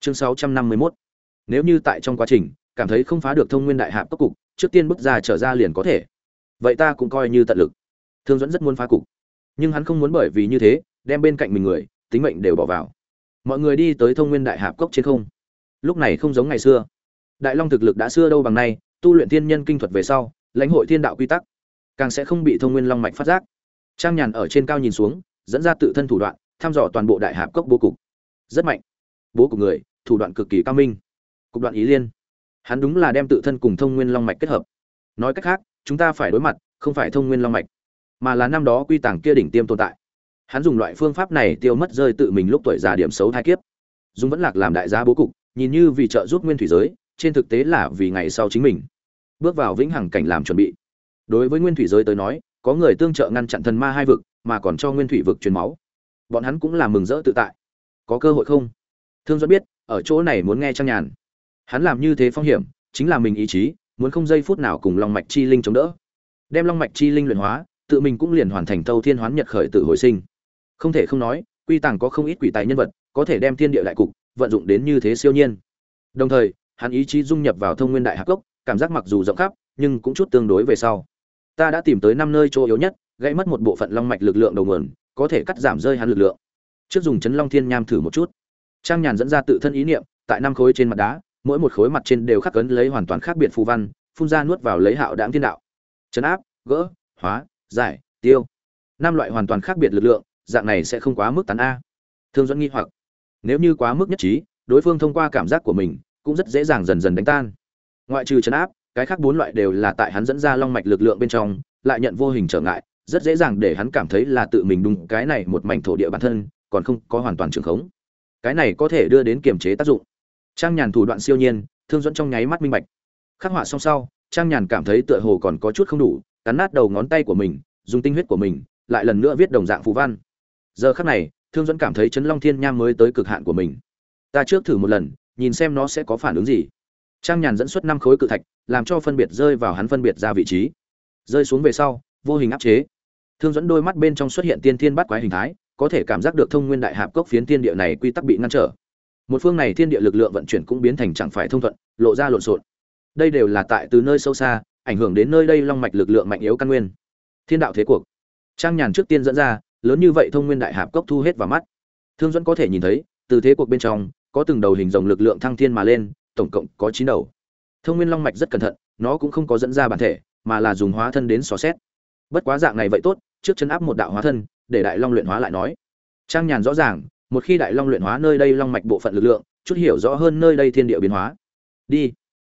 chương 651 nếu như tại trong quá trình, cảm thấy không phá được thông nguyên đại hạp cấp cục, trước tiên bước ra trở ra liền có thể. Vậy ta cũng coi như tận lực. Thương dẫn rất muốn phá cục. Nhưng hắn không muốn bởi vì như thế, đem bên cạnh mình người, tính mệnh đều bỏ vào. Mọi người đi tới thông nguyên đại hạp cốc trên không. Lúc này không giống ngày xưa. Đại long thực lực đã xưa đâu bằng nay, tu luyện thiên nhân kinh thuật về sau, lãnh hội thiên đạo quy tắc, càng sẽ không bị thông nguyên long mạch phát giác. Trang nhàn ở trên cao nhìn xuống, dẫn ra tự thân thủ đoạn, thăm dò toàn bộ đại hạp cốc bố cục. Rất mạnh. Bố cục người thủ đoạn cực kỳ cao minh. Cục đoạn ý liên. Hắn đúng là đem tự thân cùng thông nguyên long mạch kết hợp. Nói cách khác, chúng ta phải đối mặt, không phải thông nguyên long mạch, mà là năm đó quy tàng kia đỉnh tiêm tồn tại. Hắn dùng loại phương pháp này tiêu mất rơi tự mình lúc tuổi già điểm xấu thai kiếp. Dùng vẫn lạc làm đại gia bố cục, nhìn như vì trợ giúp nguyên thủy giới, trên thực tế là vì ngày sau chính mình. Bước vào vĩnh hằng cảnh làm chuẩn bị. Đối với nguyên thủy giới tới nói, có người tương trợ ngăn chặn thần ma hai vực, mà còn cho nguyên thủy vực truyền máu. Bọn hắn cũng là mừng rỡ tự tại. Có cơ hội không? Thương do biết ở chỗ này muốn nghe trang nhàn. Hắn làm như thế phong hiểm, chính là mình ý chí, muốn không giây phút nào cùng long mạch chi linh chống đỡ. Đem long mạch chi linh luyện hóa, tự mình cũng liền hoàn thành thâu thiên hoán nhật khởi tự hồi sinh. Không thể không nói, quy tàng có không ít quỷ tài nhân vật, có thể đem thiên địa đại cục vận dụng đến như thế siêu nhiên. Đồng thời, hắn ý chí dung nhập vào thông nguyên đại hạc cốc, cảm giác mặc dù rộng khắp, nhưng cũng chút tương đối về sau. Ta đã tìm tới năm nơi chỗ yếu nhất, gãy mất một bộ phận long mạch lực lượng đầu nguồn, có thể cắt giảm rơi hắn lực lượng. Trước dùng chấn long thiên nham thử một chút trang nhàn dẫn ra tự thân ý niệm, tại năm khối trên mặt đá, mỗi một khối mặt trên đều khắc cấn lấy hoàn toàn khác biệt phù văn, phun ra nuốt vào lấy hạo đáng thiên đạo. Chấn áp, gỡ, hóa, giải, tiêu. Năm loại hoàn toàn khác biệt lực lượng, dạng này sẽ không quá mức tán a. Thương dẫn nghi hoặc. Nếu như quá mức nhất trí, đối phương thông qua cảm giác của mình, cũng rất dễ dàng dần dần đánh tan. Ngoại trừ chấn áp, cái khác bốn loại đều là tại hắn dẫn ra long mạch lực lượng bên trong, lại nhận vô hình trở ngại, rất dễ dàng để hắn cảm thấy là tự mình đúng cái này một mảnh thổ địa bản thân, còn không có hoàn toàn trường khống cái này có thể đưa đến kiềm chế tác dụng. Trang nhàn thủ đoạn siêu nhiên, thương dẫn trong nháy mắt minh bạch. Khắc họa xong sau, trang nhàn cảm thấy tựa hồ còn có chút không đủ, cắn nát đầu ngón tay của mình, dùng tinh huyết của mình, lại lần nữa viết đồng dạng phù văn. Giờ khắc này, thương dẫn cảm thấy chấn long thiên nham mới tới cực hạn của mình. Ta trước thử một lần, nhìn xem nó sẽ có phản ứng gì. Trang nhàn dẫn xuất năm khối cự thạch, làm cho phân biệt rơi vào hắn phân biệt ra vị trí. Rơi xuống về sau, vô hình áp chế. Thương dẫn đôi mắt bên trong xuất hiện tiên thiên bắt quái hình thái có thể cảm giác được thông nguyên đại hạp cốc phiến thiên địa này quy tắc bị ngăn trở. Một phương này thiên địa lực lượng vận chuyển cũng biến thành chẳng phải thông thuận, lộ ra lộn xộn. Đây đều là tại từ nơi sâu xa, ảnh hưởng đến nơi đây long mạch lực lượng mạnh yếu căn nguyên. Thiên đạo thế cuộc. Trang nhàn trước tiên dẫn ra, lớn như vậy thông nguyên đại hạp cốc thu hết vào mắt. Thương dẫn có thể nhìn thấy, từ thế cuộc bên trong, có từng đầu hình rồng lực lượng thăng thiên mà lên, tổng cộng có chín đầu. Thông nguyên long mạch rất cẩn thận, nó cũng không có dẫn ra bản thể, mà là dùng hóa thân đến xó xét bất quá dạng này vậy tốt, trước chân áp một đạo hóa thân, để đại long luyện hóa lại nói. Trang nhàn rõ ràng, một khi đại long luyện hóa nơi đây long mạch bộ phận lực lượng, chút hiểu rõ hơn nơi đây thiên địa biến hóa. Đi.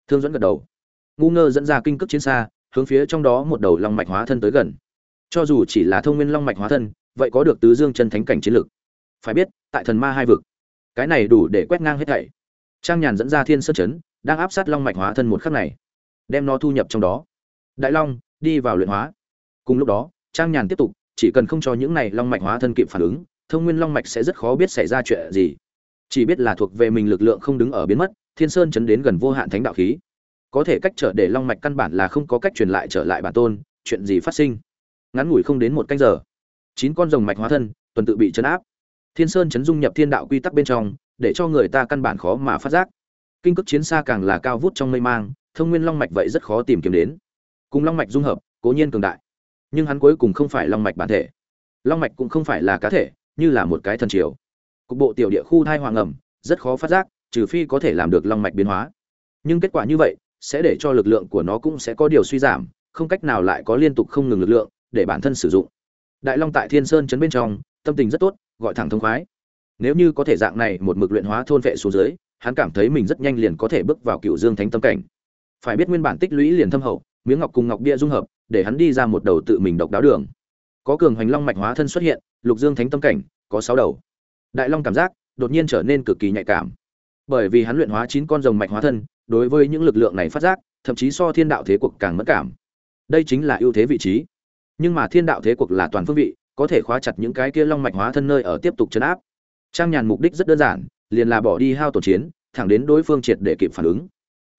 Thương dẫn gật đầu. Ngu ngơ dẫn ra kinh cước chiến xa, hướng phía trong đó một đầu long mạch hóa thân tới gần. Cho dù chỉ là thông nguyên long mạch hóa thân, vậy có được tứ dương chân thánh cảnh chiến lực. Phải biết, tại thần ma hai vực, cái này đủ để quét ngang hết thảy. Trang nhàn dẫn ra thiên sơn chấn, đang áp sát long mạch hóa thân một khắc này, đem nó thu nhập trong đó. Đại long, đi vào luyện hóa cùng lúc đó, trang nhàn tiếp tục, chỉ cần không cho những này long mạch hóa thân kịp phản ứng, thông nguyên long mạch sẽ rất khó biết xảy ra chuyện gì. Chỉ biết là thuộc về mình lực lượng không đứng ở biến mất, thiên sơn chấn đến gần vô hạn thánh đạo khí. Có thể cách trở để long mạch căn bản là không có cách truyền lại trở lại bản tôn, chuyện gì phát sinh? Ngắn ngủi không đến một canh giờ, chín con rồng mạch hóa thân, tuần tự bị chấn áp. Thiên sơn chấn dung nhập thiên đạo quy tắc bên trong, để cho người ta căn bản khó mà phát giác. Kinh cước chiến xa càng là cao vút trong mây mang, thông nguyên long mạch vậy rất khó tìm kiếm đến. Cùng long mạch dung hợp, cố nhiên cường đại nhưng hắn cuối cùng không phải long mạch bản thể. Long mạch cũng không phải là cá thể, như là một cái thần triều. Cục bộ tiểu địa khu thai hoàng ẩm, rất khó phát giác, trừ phi có thể làm được long mạch biến hóa. Nhưng kết quả như vậy, sẽ để cho lực lượng của nó cũng sẽ có điều suy giảm, không cách nào lại có liên tục không ngừng lực lượng để bản thân sử dụng. Đại long tại thiên sơn chấn bên trong, tâm tình rất tốt, gọi thẳng thông khoái. Nếu như có thể dạng này một mực luyện hóa thôn vệ xuống dưới, hắn cảm thấy mình rất nhanh liền có thể bước vào cựu dương thánh tâm cảnh. Phải biết nguyên bản tích lũy liền thâm hậu miếng ngọc cùng ngọc bia dung hợp, để hắn đi ra một đầu tự mình độc đáo đường. Có cường hoành long mạch hóa thân xuất hiện, lục dương thánh tâm cảnh, có sáu đầu. Đại long cảm giác, đột nhiên trở nên cực kỳ nhạy cảm. Bởi vì hắn luyện hóa chín con rồng mạch hóa thân, đối với những lực lượng này phát giác, thậm chí so thiên đạo thế cuộc càng mất cảm. Đây chính là ưu thế vị trí. Nhưng mà thiên đạo thế cuộc là toàn phương vị, có thể khóa chặt những cái kia long mạch hóa thân nơi ở tiếp tục chấn áp. Trang nhàn mục đích rất đơn giản, liền là bỏ đi hao tổn chiến, thẳng đến đối phương triệt để kịp phản ứng.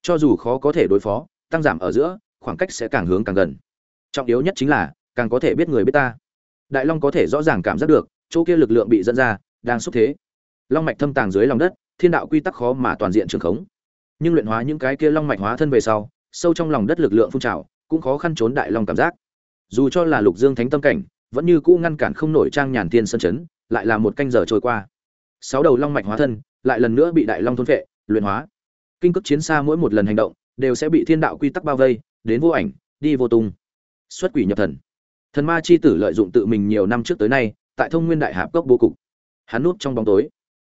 Cho dù khó có thể đối phó, tăng giảm ở giữa khoảng cách sẽ càng hướng càng gần. Trọng yếu nhất chính là, càng có thể biết người biết ta. Đại long có thể rõ ràng cảm giác được, chỗ kia lực lượng bị dẫn ra, đang xúc thế. Long mạch thâm tàng dưới lòng đất, thiên đạo quy tắc khó mà toàn diện trường khống. Nhưng luyện hóa những cái kia long mạch hóa thân về sau, sâu trong lòng đất lực lượng phun trào, cũng khó khăn trốn đại long cảm giác. Dù cho là lục dương thánh tâm cảnh, vẫn như cũ ngăn cản không nổi trang nhàn thiên sân chấn, lại là một canh giờ trôi qua. Sáu đầu long mạch hóa thân, lại lần nữa bị đại long thôn vệ luyện hóa. Kinh cước chiến xa mỗi một lần hành động, đều sẽ bị thiên đạo quy tắc bao vây đến vô ảnh, đi vô tung. Xuất quỷ nhập thần. Thần ma chi tử lợi dụng tự mình nhiều năm trước tới nay, tại thông nguyên đại hạp cốc bố cục. Hắn núp trong bóng tối.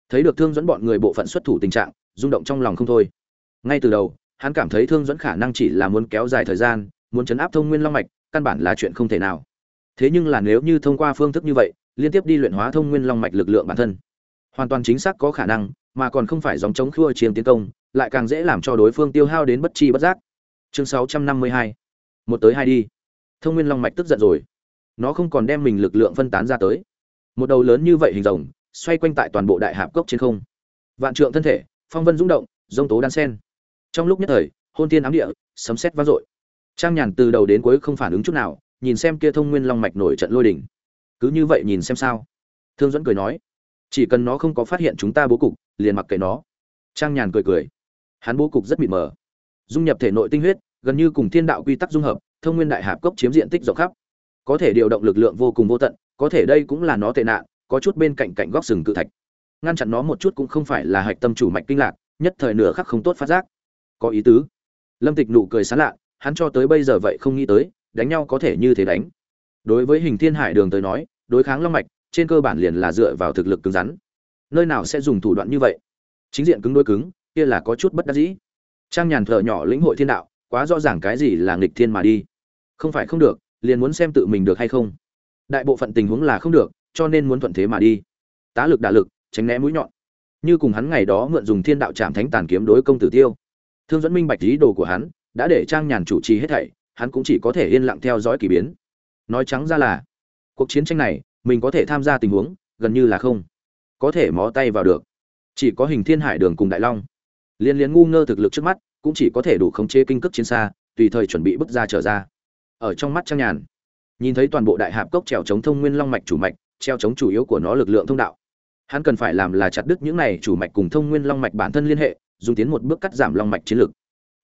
Thấy được thương dẫn bọn người bộ phận xuất thủ tình trạng, rung động trong lòng không thôi. Ngay từ đầu, hắn cảm thấy thương dẫn khả năng chỉ là muốn kéo dài thời gian, muốn chấn áp thông nguyên long mạch, căn bản là chuyện không thể nào. Thế nhưng là nếu như thông qua phương thức như vậy, liên tiếp đi luyện hóa thông nguyên long mạch lực lượng bản thân, hoàn toàn chính xác có khả năng, mà còn không phải dòng chống khua chiêm tiến công, lại càng dễ làm cho đối phương tiêu hao đến bất chi bất giác chương 652 một tới hai đi. Thông nguyên long mạch tức giận rồi. Nó không còn đem mình lực lượng phân tán ra tới. Một đầu lớn như vậy hình rồng, xoay quanh tại toàn bộ đại hạp cốc trên không. Vạn trượng thân thể, phong vân rung động, rông tố đan sen. Trong lúc nhất thời, hôn tiên ám địa, sấm sét vang dội. Trang nhàn từ đầu đến cuối không phản ứng chút nào, nhìn xem kia thông nguyên long mạch nổi trận lôi đỉnh cứ như vậy nhìn xem sao? Thương dẫn cười nói. Chỉ cần nó không có phát hiện chúng ta bố cục, liền mặc kệ nó. Trang nhàn cười cười. Hắn bố cục rất mịt mờ dung nhập thể nội tinh huyết, gần như cùng thiên đạo quy tắc dung hợp, thông nguyên đại hạp cốc chiếm diện tích rộng khắp. Có thể điều động lực lượng vô cùng vô tận, có thể đây cũng là nó tệ nạn, có chút bên cạnh cạnh góc sừng cự thạch. Ngăn chặn nó một chút cũng không phải là hạch tâm chủ mạch kinh lạc, nhất thời nửa khắc không tốt phát giác. Có ý tứ. Lâm tịch nụ cười sán lạ, hắn cho tới bây giờ vậy không nghĩ tới, đánh nhau có thể như thế đánh. Đối với hình thiên hải đường tới nói, đối kháng long mạch, trên cơ bản liền là dựa vào thực lực cứng rắn. Nơi nào sẽ dùng thủ đoạn như vậy? Chính diện cứng đối cứng, kia là có chút bất đắc dĩ trang nhàn thợ nhỏ lĩnh hội thiên đạo, quá rõ ràng cái gì là nghịch thiên mà đi. Không phải không được, liền muốn xem tự mình được hay không. Đại bộ phận tình huống là không được, cho nên muốn thuận thế mà đi. Tá lực đả lực, tránh né mũi nhọn. Như cùng hắn ngày đó mượn dùng thiên đạo trạm thánh tàn kiếm đối công tử tiêu. Thương dẫn minh bạch ý đồ của hắn, đã để trang nhàn chủ trì hết thảy, hắn cũng chỉ có thể yên lặng theo dõi kỳ biến. Nói trắng ra là, cuộc chiến tranh này, mình có thể tham gia tình huống, gần như là không có thể mó tay vào được. Chỉ có hình thiên hải đường cùng đại long liên liên ngu ngơ thực lực trước mắt, cũng chỉ có thể đủ khống chế kinh cước chiến xa, tùy thời chuẩn bị bước ra trở ra. Ở trong mắt trang nhàn, nhìn thấy toàn bộ đại hạp cốc trèo chống thông nguyên long mạch chủ mạch, treo chống chủ yếu của nó lực lượng thông đạo. Hắn cần phải làm là chặt đứt những này chủ mạch cùng thông nguyên long mạch bản thân liên hệ, dùng tiến một bước cắt giảm long mạch chiến lực.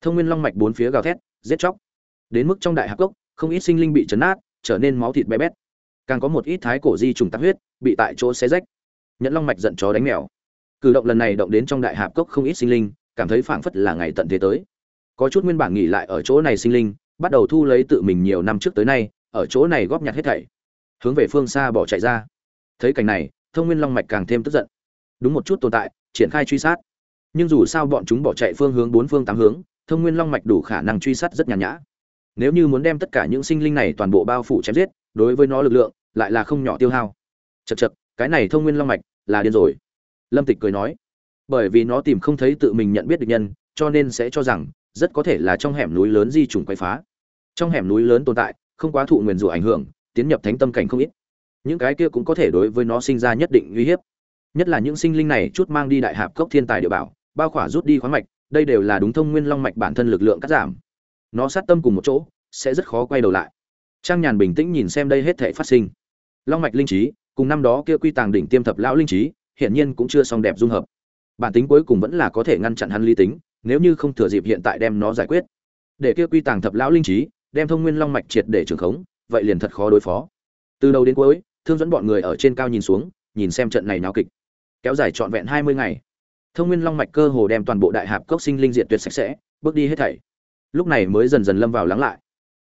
Thông nguyên long mạch bốn phía gào thét, giết chóc. Đến mức trong đại hạp cốc, không ít sinh linh bị chấn át trở nên máu thịt bé bét. Càng có một ít thái cổ di trùng tắc huyết, bị tại chỗ xé rách. Nhẫn long mạch giận chó đánh mèo. Cử động lần này động đến trong đại hạp cốc không ít sinh linh cảm thấy phảng phất là ngày tận thế tới. Có chút nguyên bản nghỉ lại ở chỗ này sinh linh, bắt đầu thu lấy tự mình nhiều năm trước tới nay, ở chỗ này góp nhặt hết thảy. Hướng về phương xa bỏ chạy ra. Thấy cảnh này, thông nguyên long mạch càng thêm tức giận. Đúng một chút tồn tại, triển khai truy sát. Nhưng dù sao bọn chúng bỏ chạy phương hướng bốn phương tám hướng, thông nguyên long mạch đủ khả năng truy sát rất nhàn nhã. Nếu như muốn đem tất cả những sinh linh này toàn bộ bao phủ chém giết, đối với nó lực lượng, lại là không nhỏ tiêu hao. Chật chật cái này thông nguyên long mạch là điên rồi. Lâm tịch cười nói bởi vì nó tìm không thấy tự mình nhận biết được nhân, cho nên sẽ cho rằng, rất có thể là trong hẻm núi lớn di trùng quay phá. Trong hẻm núi lớn tồn tại, không quá thụ nguyền rủa ảnh hưởng, tiến nhập thánh tâm cảnh không ít. Những cái kia cũng có thể đối với nó sinh ra nhất định uy hiếp. Nhất là những sinh linh này chút mang đi đại hạp cốc thiên tài địa bảo, bao khỏa rút đi khoáng mạch, đây đều là đúng thông nguyên long mạch bản thân lực lượng cắt giảm. Nó sát tâm cùng một chỗ, sẽ rất khó quay đầu lại. Trang nhàn bình tĩnh nhìn xem đây hết thể phát sinh. Long mạch linh trí, cùng năm đó kia quy tàng đỉnh tiêm thập lão linh trí, hiển nhiên cũng chưa xong đẹp dung hợp bản tính cuối cùng vẫn là có thể ngăn chặn hắn ly tính, nếu như không thừa dịp hiện tại đem nó giải quyết. Để kia quy tàng thập lão linh trí, đem thông nguyên long mạch triệt để trường khống, vậy liền thật khó đối phó. Từ đầu đến cuối, thương dẫn bọn người ở trên cao nhìn xuống, nhìn xem trận này náo kịch. Kéo dài trọn vẹn hai mươi ngày. Thông nguyên long mạch cơ hồ đem toàn bộ đại hạp cốc sinh linh diệt tuyệt sạch sẽ, bước đi hết thảy. Lúc này mới dần dần lâm vào lắng lại.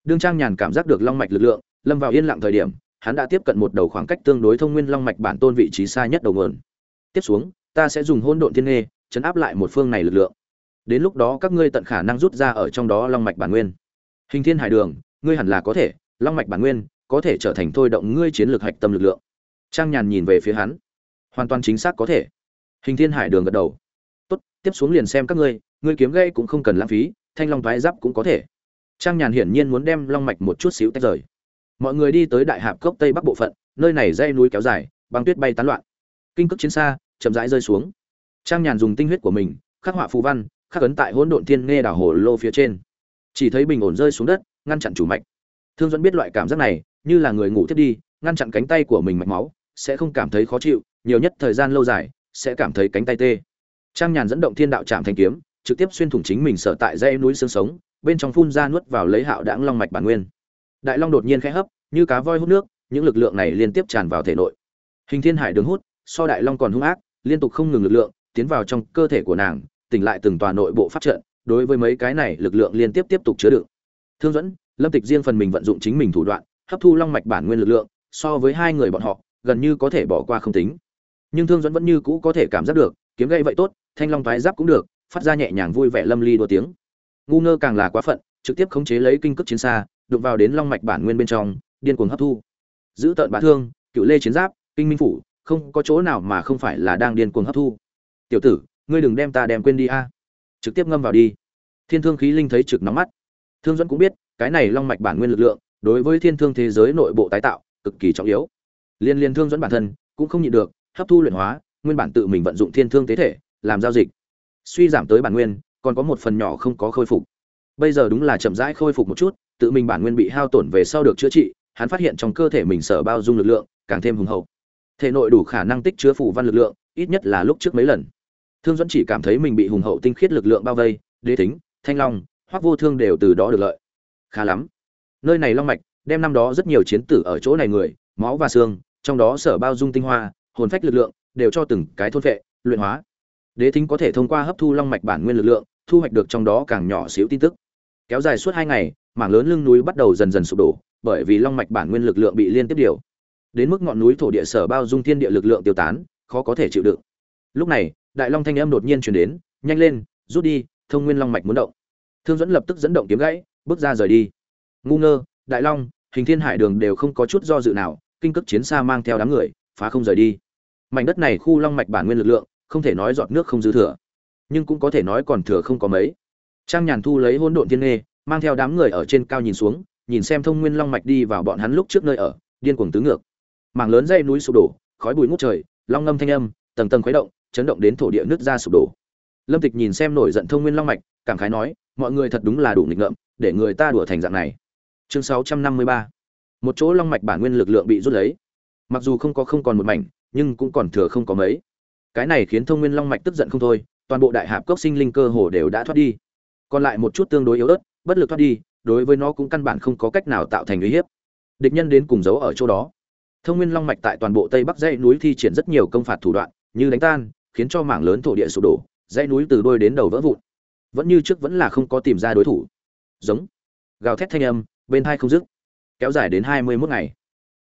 Đương trang nhàn cảm giác được long mạch lực lượng, lâm vào yên lặng thời điểm, hắn đã tiếp cận một đầu khoảng cách tương đối thông nguyên long mạch bản tôn vị trí xa nhất đầu nguồn. Tiếp xuống ta sẽ dùng hỗn độn thiên nghê, chấn áp lại một phương này lực lượng. Đến lúc đó các ngươi tận khả năng rút ra ở trong đó long mạch bản nguyên. Hình thiên hải đường, ngươi hẳn là có thể, long mạch bản nguyên, có thể trở thành thôi động ngươi chiến lược hạch tâm lực lượng. Trang nhàn nhìn về phía hắn. Hoàn toàn chính xác có thể. Hình thiên hải đường gật đầu. Tốt, tiếp xuống liền xem các ngươi ngươi kiếm gây cũng không cần lãng phí, thanh long thoái giáp cũng có thể. Trang nhàn hiển nhiên muốn đem long mạch một chút xíu tách rời. Mọi người đi tới đại hạp cốc tây bắc bộ phận, nơi này dây núi kéo dài, băng tuyết bay tán loạn. Kinh cước chiến xa chậm rãi rơi xuống. Trang nhàn dùng tinh huyết của mình, khắc họa phù văn, khắc ấn tại hỗn độn thiên nghe đảo hồ lô phía trên. Chỉ thấy bình ổn rơi xuống đất, ngăn chặn chủ mạch. Thương dẫn biết loại cảm giác này, như là người ngủ thiết đi, ngăn chặn cánh tay của mình mạch máu, sẽ không cảm thấy khó chịu, nhiều nhất thời gian lâu dài, sẽ cảm thấy cánh tay tê. Trang nhàn dẫn động thiên đạo trạm thanh kiếm, trực tiếp xuyên thủng chính mình sở tại dãy núi xương sống, bên trong phun ra nuốt vào lấy hạo đãng long mạch bản nguyên. Đại long đột nhiên khẽ hấp, như cá voi hút nước, những lực lượng này liên tiếp tràn vào thể nội. Hình thiên hải đường hút, so đại long còn hung ác liên tục không ngừng lực lượng, tiến vào trong cơ thể của nàng, tỉnh lại từng tòa nội bộ phát trận, đối với mấy cái này lực lượng liên tiếp tiếp tục chứa đựng. Thương dẫn lâm tịch riêng phần mình vận dụng chính mình thủ đoạn, hấp thu long mạch bản nguyên lực lượng, so với hai người bọn họ, gần như có thể bỏ qua không tính. Nhưng thương dẫn vẫn như cũ có thể cảm giác được, kiếm gây vậy tốt, thanh long thoái giáp cũng được, phát ra nhẹ nhàng vui vẻ lâm ly đua tiếng. Ngu ngơ càng là quá phận, trực tiếp khống chế lấy kinh cước chiến xa, đụng vào đến long mạch bản nguyên bên trong, điên cuồng hấp thu. Giữ tợn bá thương, cựu lê chiến giáp, kinh minh phủ không có chỗ nào mà không phải là đang điên cuồng hấp thu. Tiểu tử, ngươi đừng đem ta đem quên đi a. Trực tiếp ngâm vào đi. Thiên thương khí linh thấy trực nóng mắt. Thương dẫn cũng biết, cái này long mạch bản nguyên lực lượng, đối với thiên thương thế giới nội bộ tái tạo, cực kỳ trọng yếu. Liên liên thương dẫn bản thân, cũng không nhịn được, hấp thu luyện hóa, nguyên bản tự mình vận dụng thiên thương tế thể, làm giao dịch. Suy giảm tới bản nguyên, còn có một phần nhỏ không có khôi phục. Bây giờ đúng là chậm rãi khôi phục một chút, tự mình bản nguyên bị hao tổn về sau được chữa trị, hắn phát hiện trong cơ thể mình sở bao dung lực lượng càng thêm hùng hậu thể nội đủ khả năng tích chứa phủ văn lực lượng, ít nhất là lúc trước mấy lần. Thương dẫn chỉ cảm thấy mình bị hùng hậu tinh khiết lực lượng bao vây, đế tính thanh long Hoắc vô thương đều từ đó được lợi. Khá lắm. Nơi này long mạch, đem năm đó rất nhiều chiến tử ở chỗ này người, máu và xương, trong đó sở bao dung tinh hoa, hồn phách lực lượng, đều cho từng cái thôn vệ, luyện hóa. Đế thính có thể thông qua hấp thu long mạch bản nguyên lực lượng, thu hoạch được trong đó càng nhỏ xíu tin tức. Kéo dài suốt hai ngày, mảng lớn lưng núi bắt đầu dần dần sụp đổ, bởi vì long mạch bản nguyên lực lượng bị liên tiếp điều đến mức ngọn núi thổ địa sở bao dung thiên địa lực lượng tiêu tán, khó có thể chịu đựng. Lúc này, đại long thanh âm đột nhiên truyền đến, nhanh lên, rút đi, thông nguyên long mạch muốn động. Thương dẫn lập tức dẫn động kiếm gãy, bước ra rời đi. Ngu ngơ, đại long, hình thiên hải đường đều không có chút do dự nào, kinh cấp chiến xa mang theo đám người, phá không rời đi. Mảnh đất này khu long mạch bản nguyên lực lượng, không thể nói giọt nước không dư thừa. Nhưng cũng có thể nói còn thừa không có mấy. Trang nhàn thu lấy hỗn độn thiên nghê, mang theo đám người ở trên cao nhìn xuống, nhìn xem thông nguyên long mạch đi vào bọn hắn lúc trước nơi ở, điên cuồng tứ ngược mảng lớn dây núi sụp đổ, khói bụi ngút trời, long ngâm thanh âm, tầng tầng khuấy động, chấn động đến thổ địa nước ra sụp đổ. Lâm tịch nhìn xem nổi giận thông nguyên long mạch, cảm khái nói, mọi người thật đúng là đủ nghịch ngợm, để người ta đùa thành dạng này. Chương 653 một chỗ long mạch bản nguyên lực lượng bị rút lấy. Mặc dù không có không còn một mảnh, nhưng cũng còn thừa không có mấy. Cái này khiến thông nguyên long mạch tức giận không thôi, toàn bộ đại hạp cốc sinh linh cơ hồ đều đã thoát đi. Còn lại một chút tương đối yếu ớt, bất lực thoát đi, đối với nó cũng căn bản không có cách nào tạo thành uy hiếp. Địch nhân đến cùng giấu ở chỗ đó thông nguyên long mạch tại toàn bộ tây bắc dãy núi thi triển rất nhiều công phạt thủ đoạn, như đánh tan, khiến cho mảng lớn thổ địa sụp đổ, dãy núi từ đôi đến đầu vỡ vụn. Vẫn như trước vẫn là không có tìm ra đối thủ. Giống. Gào thét thanh âm, bên hai không dứt. Kéo dài đến hai mươi mốt ngày.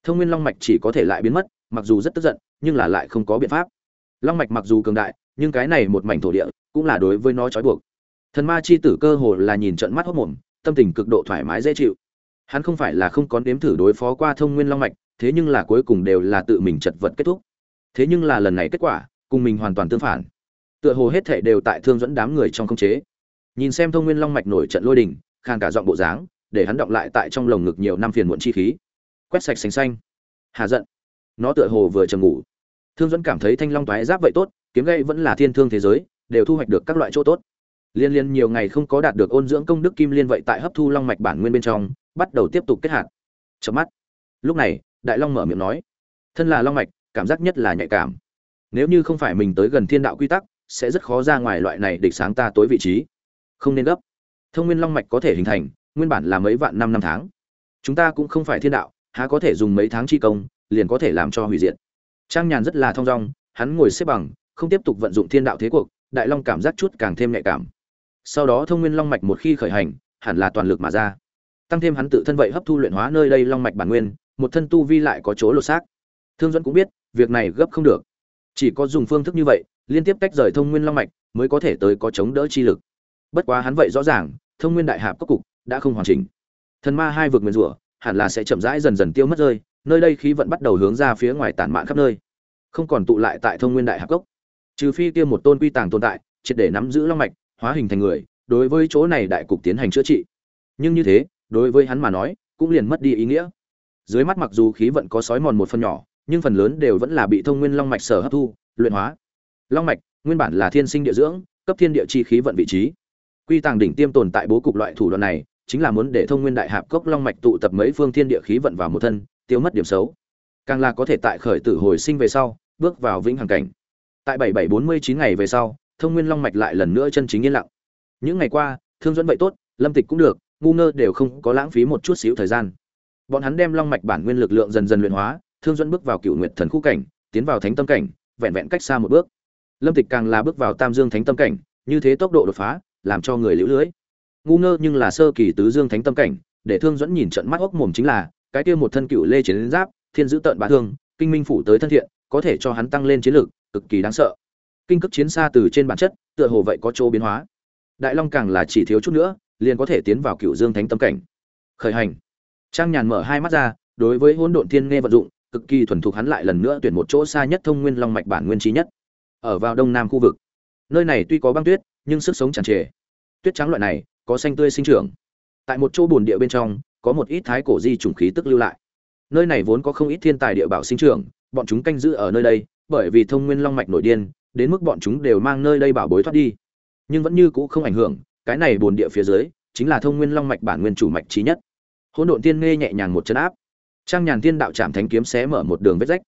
Thông nguyên long mạch chỉ có thể lại biến mất, mặc dù rất tức giận, nhưng là lại không có biện pháp. Long mạch mặc dù cường đại, nhưng cái này một mảnh thổ địa cũng là đối với nó trói buộc. Thần ma chi tử cơ hồ là nhìn trận mắt hốc mồm, tâm tình cực độ thoải mái dễ chịu. Hắn không phải là không có nếm thử đối phó qua thông nguyên long mạch thế nhưng là cuối cùng đều là tự mình chật vật kết thúc. Thế nhưng là lần này kết quả, cùng mình hoàn toàn tương phản. Tựa hồ hết thảy đều tại thương dẫn đám người trong công chế. Nhìn xem thông nguyên long mạch nổi trận lôi đình khang cả giọng bộ dáng, để hắn động lại tại trong lồng ngực nhiều năm phiền muộn chi khí. Quét sạch sành xanh. Hà giận. Nó tựa hồ vừa chầm ngủ. Thương dẫn cảm thấy thanh long toái giáp vậy tốt, kiếm gây vẫn là thiên thương thế giới, đều thu hoạch được các loại chỗ tốt. Liên liên nhiều ngày không có đạt được ôn dưỡng công đức kim liên vậy tại hấp thu long mạch bản nguyên bên trong, bắt đầu tiếp tục kết hạt. Chớp mắt. Lúc này đại long mở miệng nói, thân là long mạch, cảm giác nhất là nhạy cảm. Nếu như không phải mình tới gần thiên đạo quy tắc, sẽ rất khó ra ngoài loại này địch sáng ta tối vị trí. Không nên gấp. Thông nguyên long mạch có thể hình thành, nguyên bản là mấy vạn năm năm tháng. Chúng ta cũng không phải thiên đạo, há có thể dùng mấy tháng chi công, liền có thể làm cho hủy diệt. Trang nhàn rất là thong dong, hắn ngồi xếp bằng, không tiếp tục vận dụng thiên đạo thế cuộc, đại long cảm giác chút càng thêm nhạy cảm. Sau đó thông nguyên long mạch một khi khởi hành, hẳn là toàn lực mà ra. Tăng thêm hắn tự thân vậy hấp thu luyện hóa nơi đây long mạch bản nguyên một thân tu vi lại có chỗ lột xác. Thương dẫn cũng biết, việc này gấp không được. Chỉ có dùng phương thức như vậy, liên tiếp tách rời thông nguyên long mạch, mới có thể tới có chống đỡ chi lực. Bất quá hắn vậy rõ ràng, thông nguyên đại hạp cấp cục đã không hoàn chỉnh. Thần ma hai vực nguyên rủa, hẳn là sẽ chậm rãi dần dần tiêu mất rơi, nơi đây khí vận bắt đầu hướng ra phía ngoài tản mạn khắp nơi. Không còn tụ lại tại thông nguyên đại hạp cốc. Trừ phi kia một tôn quy tàng tồn tại, triệt để nắm giữ long mạch, hóa hình thành người, đối với chỗ này đại cục tiến hành chữa trị. Nhưng như thế, đối với hắn mà nói, cũng liền mất đi ý nghĩa dưới mắt mặc dù khí vận có sói mòn một phần nhỏ, nhưng phần lớn đều vẫn là bị thông nguyên long mạch sở hấp thu, luyện hóa. Long mạch, nguyên bản là thiên sinh địa dưỡng, cấp thiên địa chi khí vận vị trí. Quy tàng đỉnh tiêm tồn tại bố cục loại thủ đoạn này, chính là muốn để thông nguyên đại hạp cốc long mạch tụ tập mấy phương thiên địa khí vận vào một thân, tiêu mất điểm xấu. Càng là có thể tại khởi tử hồi sinh về sau, bước vào vĩnh hằng cảnh. Tại bảy bảy bốn mươi chín ngày về sau, thông nguyên long mạch lại lần nữa chân chính yên lặng. Những ngày qua, thương dẫn vậy tốt, lâm tịch cũng được, ngu ngơ đều không có lãng phí một chút xíu thời gian bọn hắn đem long mạch bản nguyên lực lượng dần dần luyện hóa, thương dẫn bước vào cựu nguyệt thần khu cảnh, tiến vào thánh tâm cảnh, vẹn vẹn cách xa một bước. Lâm tịch càng là bước vào tam dương thánh tâm cảnh, như thế tốc độ đột phá, làm cho người liễu lưới. Ngu ngơ nhưng là sơ kỳ tứ dương thánh tâm cảnh, để thương dẫn nhìn trận mắt hốc mồm chính là, cái kia một thân cựu lê chiến giáp, thiên giữ tận bá thương, kinh minh phủ tới thân thiện, có thể cho hắn tăng lên chiến lược cực kỳ đáng sợ. Kinh cấp chiến xa từ trên bản chất, tựa hồ vậy có chỗ biến hóa. Đại long càng là chỉ thiếu chút nữa, liền có thể tiến vào cựu dương thánh tâm cảnh. Khởi hành trang nhàn mở hai mắt ra, đối với hỗn độn thiên nghe vận dụng, cực kỳ thuần thục hắn lại lần nữa tuyển một chỗ xa nhất thông nguyên long mạch bản nguyên trí nhất. Ở vào đông nam khu vực. Nơi này tuy có băng tuyết, nhưng sức sống tràn trề. Tuyết trắng loại này, có xanh tươi sinh trưởng. Tại một chỗ bồn địa bên trong, có một ít thái cổ di trùng khí tức lưu lại. Nơi này vốn có không ít thiên tài địa bảo sinh trưởng, bọn chúng canh giữ ở nơi đây, bởi vì thông nguyên long mạch nổi điên, đến mức bọn chúng đều mang nơi đây bảo bối thoát đi. Nhưng vẫn như cũ không ảnh hưởng, cái này bồn địa phía dưới, chính là thông nguyên long mạch bản nguyên chủ mạch trí nhất hỗn độn tiên nghe nhẹ nhàng một chân áp. Trang nhàn tiên đạo chạm thánh kiếm xé mở một đường vết rách.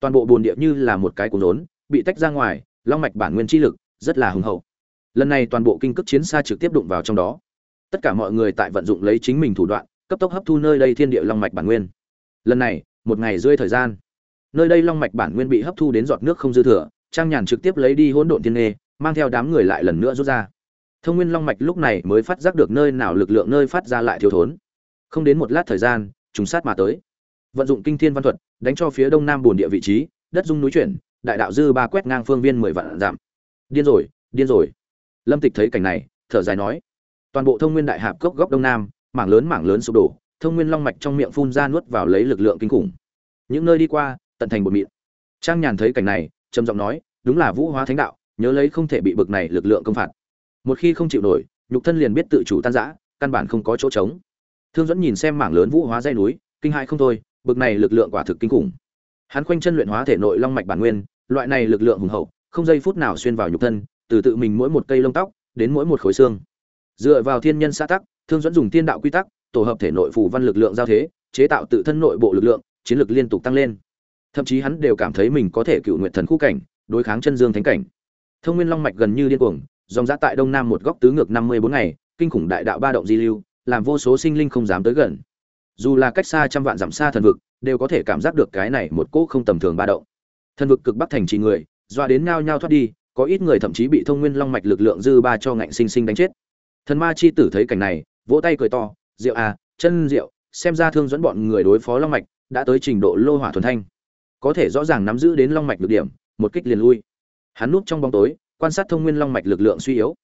Toàn bộ bồn địa như là một cái cuốn rốn, bị tách ra ngoài, long mạch bản nguyên chi lực, rất là hùng hậu. Lần này toàn bộ kinh cước chiến xa trực tiếp đụng vào trong đó. Tất cả mọi người tại vận dụng lấy chính mình thủ đoạn, cấp tốc hấp thu nơi đây thiên địa long mạch bản nguyên. Lần này, một ngày rơi thời gian, nơi đây long mạch bản nguyên bị hấp thu đến giọt nước không dư thừa trang nhàn trực tiếp lấy đi hỗn độn thiên nghê mang theo đám người lại lần nữa rút ra. Thông nguyên long mạch lúc này mới phát giác được nơi nào lực lượng nơi phát ra lại thiếu thốn không đến một lát thời gian chúng sát mà tới. Vận dụng kinh thiên văn thuật, đánh cho phía đông nam bồn địa vị trí, đất dung núi chuyển, đại đạo dư ba quét ngang phương viên mười vạn giảm điên rồi điên rồi. Lâm tịch thấy cảnh này, thở dài nói, toàn bộ thông nguyên đại hạp cốc góc đông nam, mảng lớn mảng lớn sụp đổ, thông nguyên long mạch trong miệng phun ra nuốt vào lấy lực lượng kinh khủng. Những nơi đi qua, tận thành bột mịn. Trang nhàn thấy cảnh này, trầm giọng nói, đúng là vũ hóa thánh đạo, nhớ lấy không thể bị bực này lực lượng công phạt. Một khi không chịu nổi, nhục thân liền biết tự chủ tan rã, căn bản không có chỗ trống thương dẫn nhìn xem mảng lớn vũ hóa dây núi, kinh hại không thôi, bực này lực lượng quả thực kinh khủng. Hắn khoanh chân luyện hóa thể nội long mạch bản nguyên, loại này lực lượng hùng hậu, không giây phút nào xuyên vào nhục thân, từ tự mình mỗi một cây lông tóc, đến mỗi một khối xương. Dựa vào thiên nhân xã tắc, thương dẫn dùng tiên đạo quy tắc, tổ hợp thể nội phù văn lực lượng giao thế, chế tạo tự thân nội bộ lực lượng, chiến lực liên tục tăng lên. Thậm chí hắn đều cảm thấy mình có thể cựu nguyện thần khu cảnh, đối kháng chân dương thánh cảnh. Thông nguyên long mạch gần như điên cuồng, dòng ra tại đông nam một góc tứ ngược năm mươi bốn ngày, kinh khủng đại đạo ba động di lưu làm vô số sinh linh không dám tới gần. Dù là cách xa trăm vạn dặm xa thần vực, đều có thể cảm giác được cái này một cỗ không tầm thường ba động. Thần vực cực bắc thành trì người, doa đến nhao nhao thoát đi, có ít người thậm chí bị thông nguyên long mạch lực lượng dư ba cho ngạnh sinh sinh đánh chết. Thần ma chi tử thấy cảnh này, vỗ tay cười to rượu à chân rượu xem ra thương dẫn bọn người đối phó long mạch đã tới trình độ lô hỏa thuần thanh. Có thể rõ ràng nắm giữ đến long mạch được điểm, một kích liền lui. Hắn núp trong bóng tối, quan sát thông nguyên long mạch lực lượng suy yếu.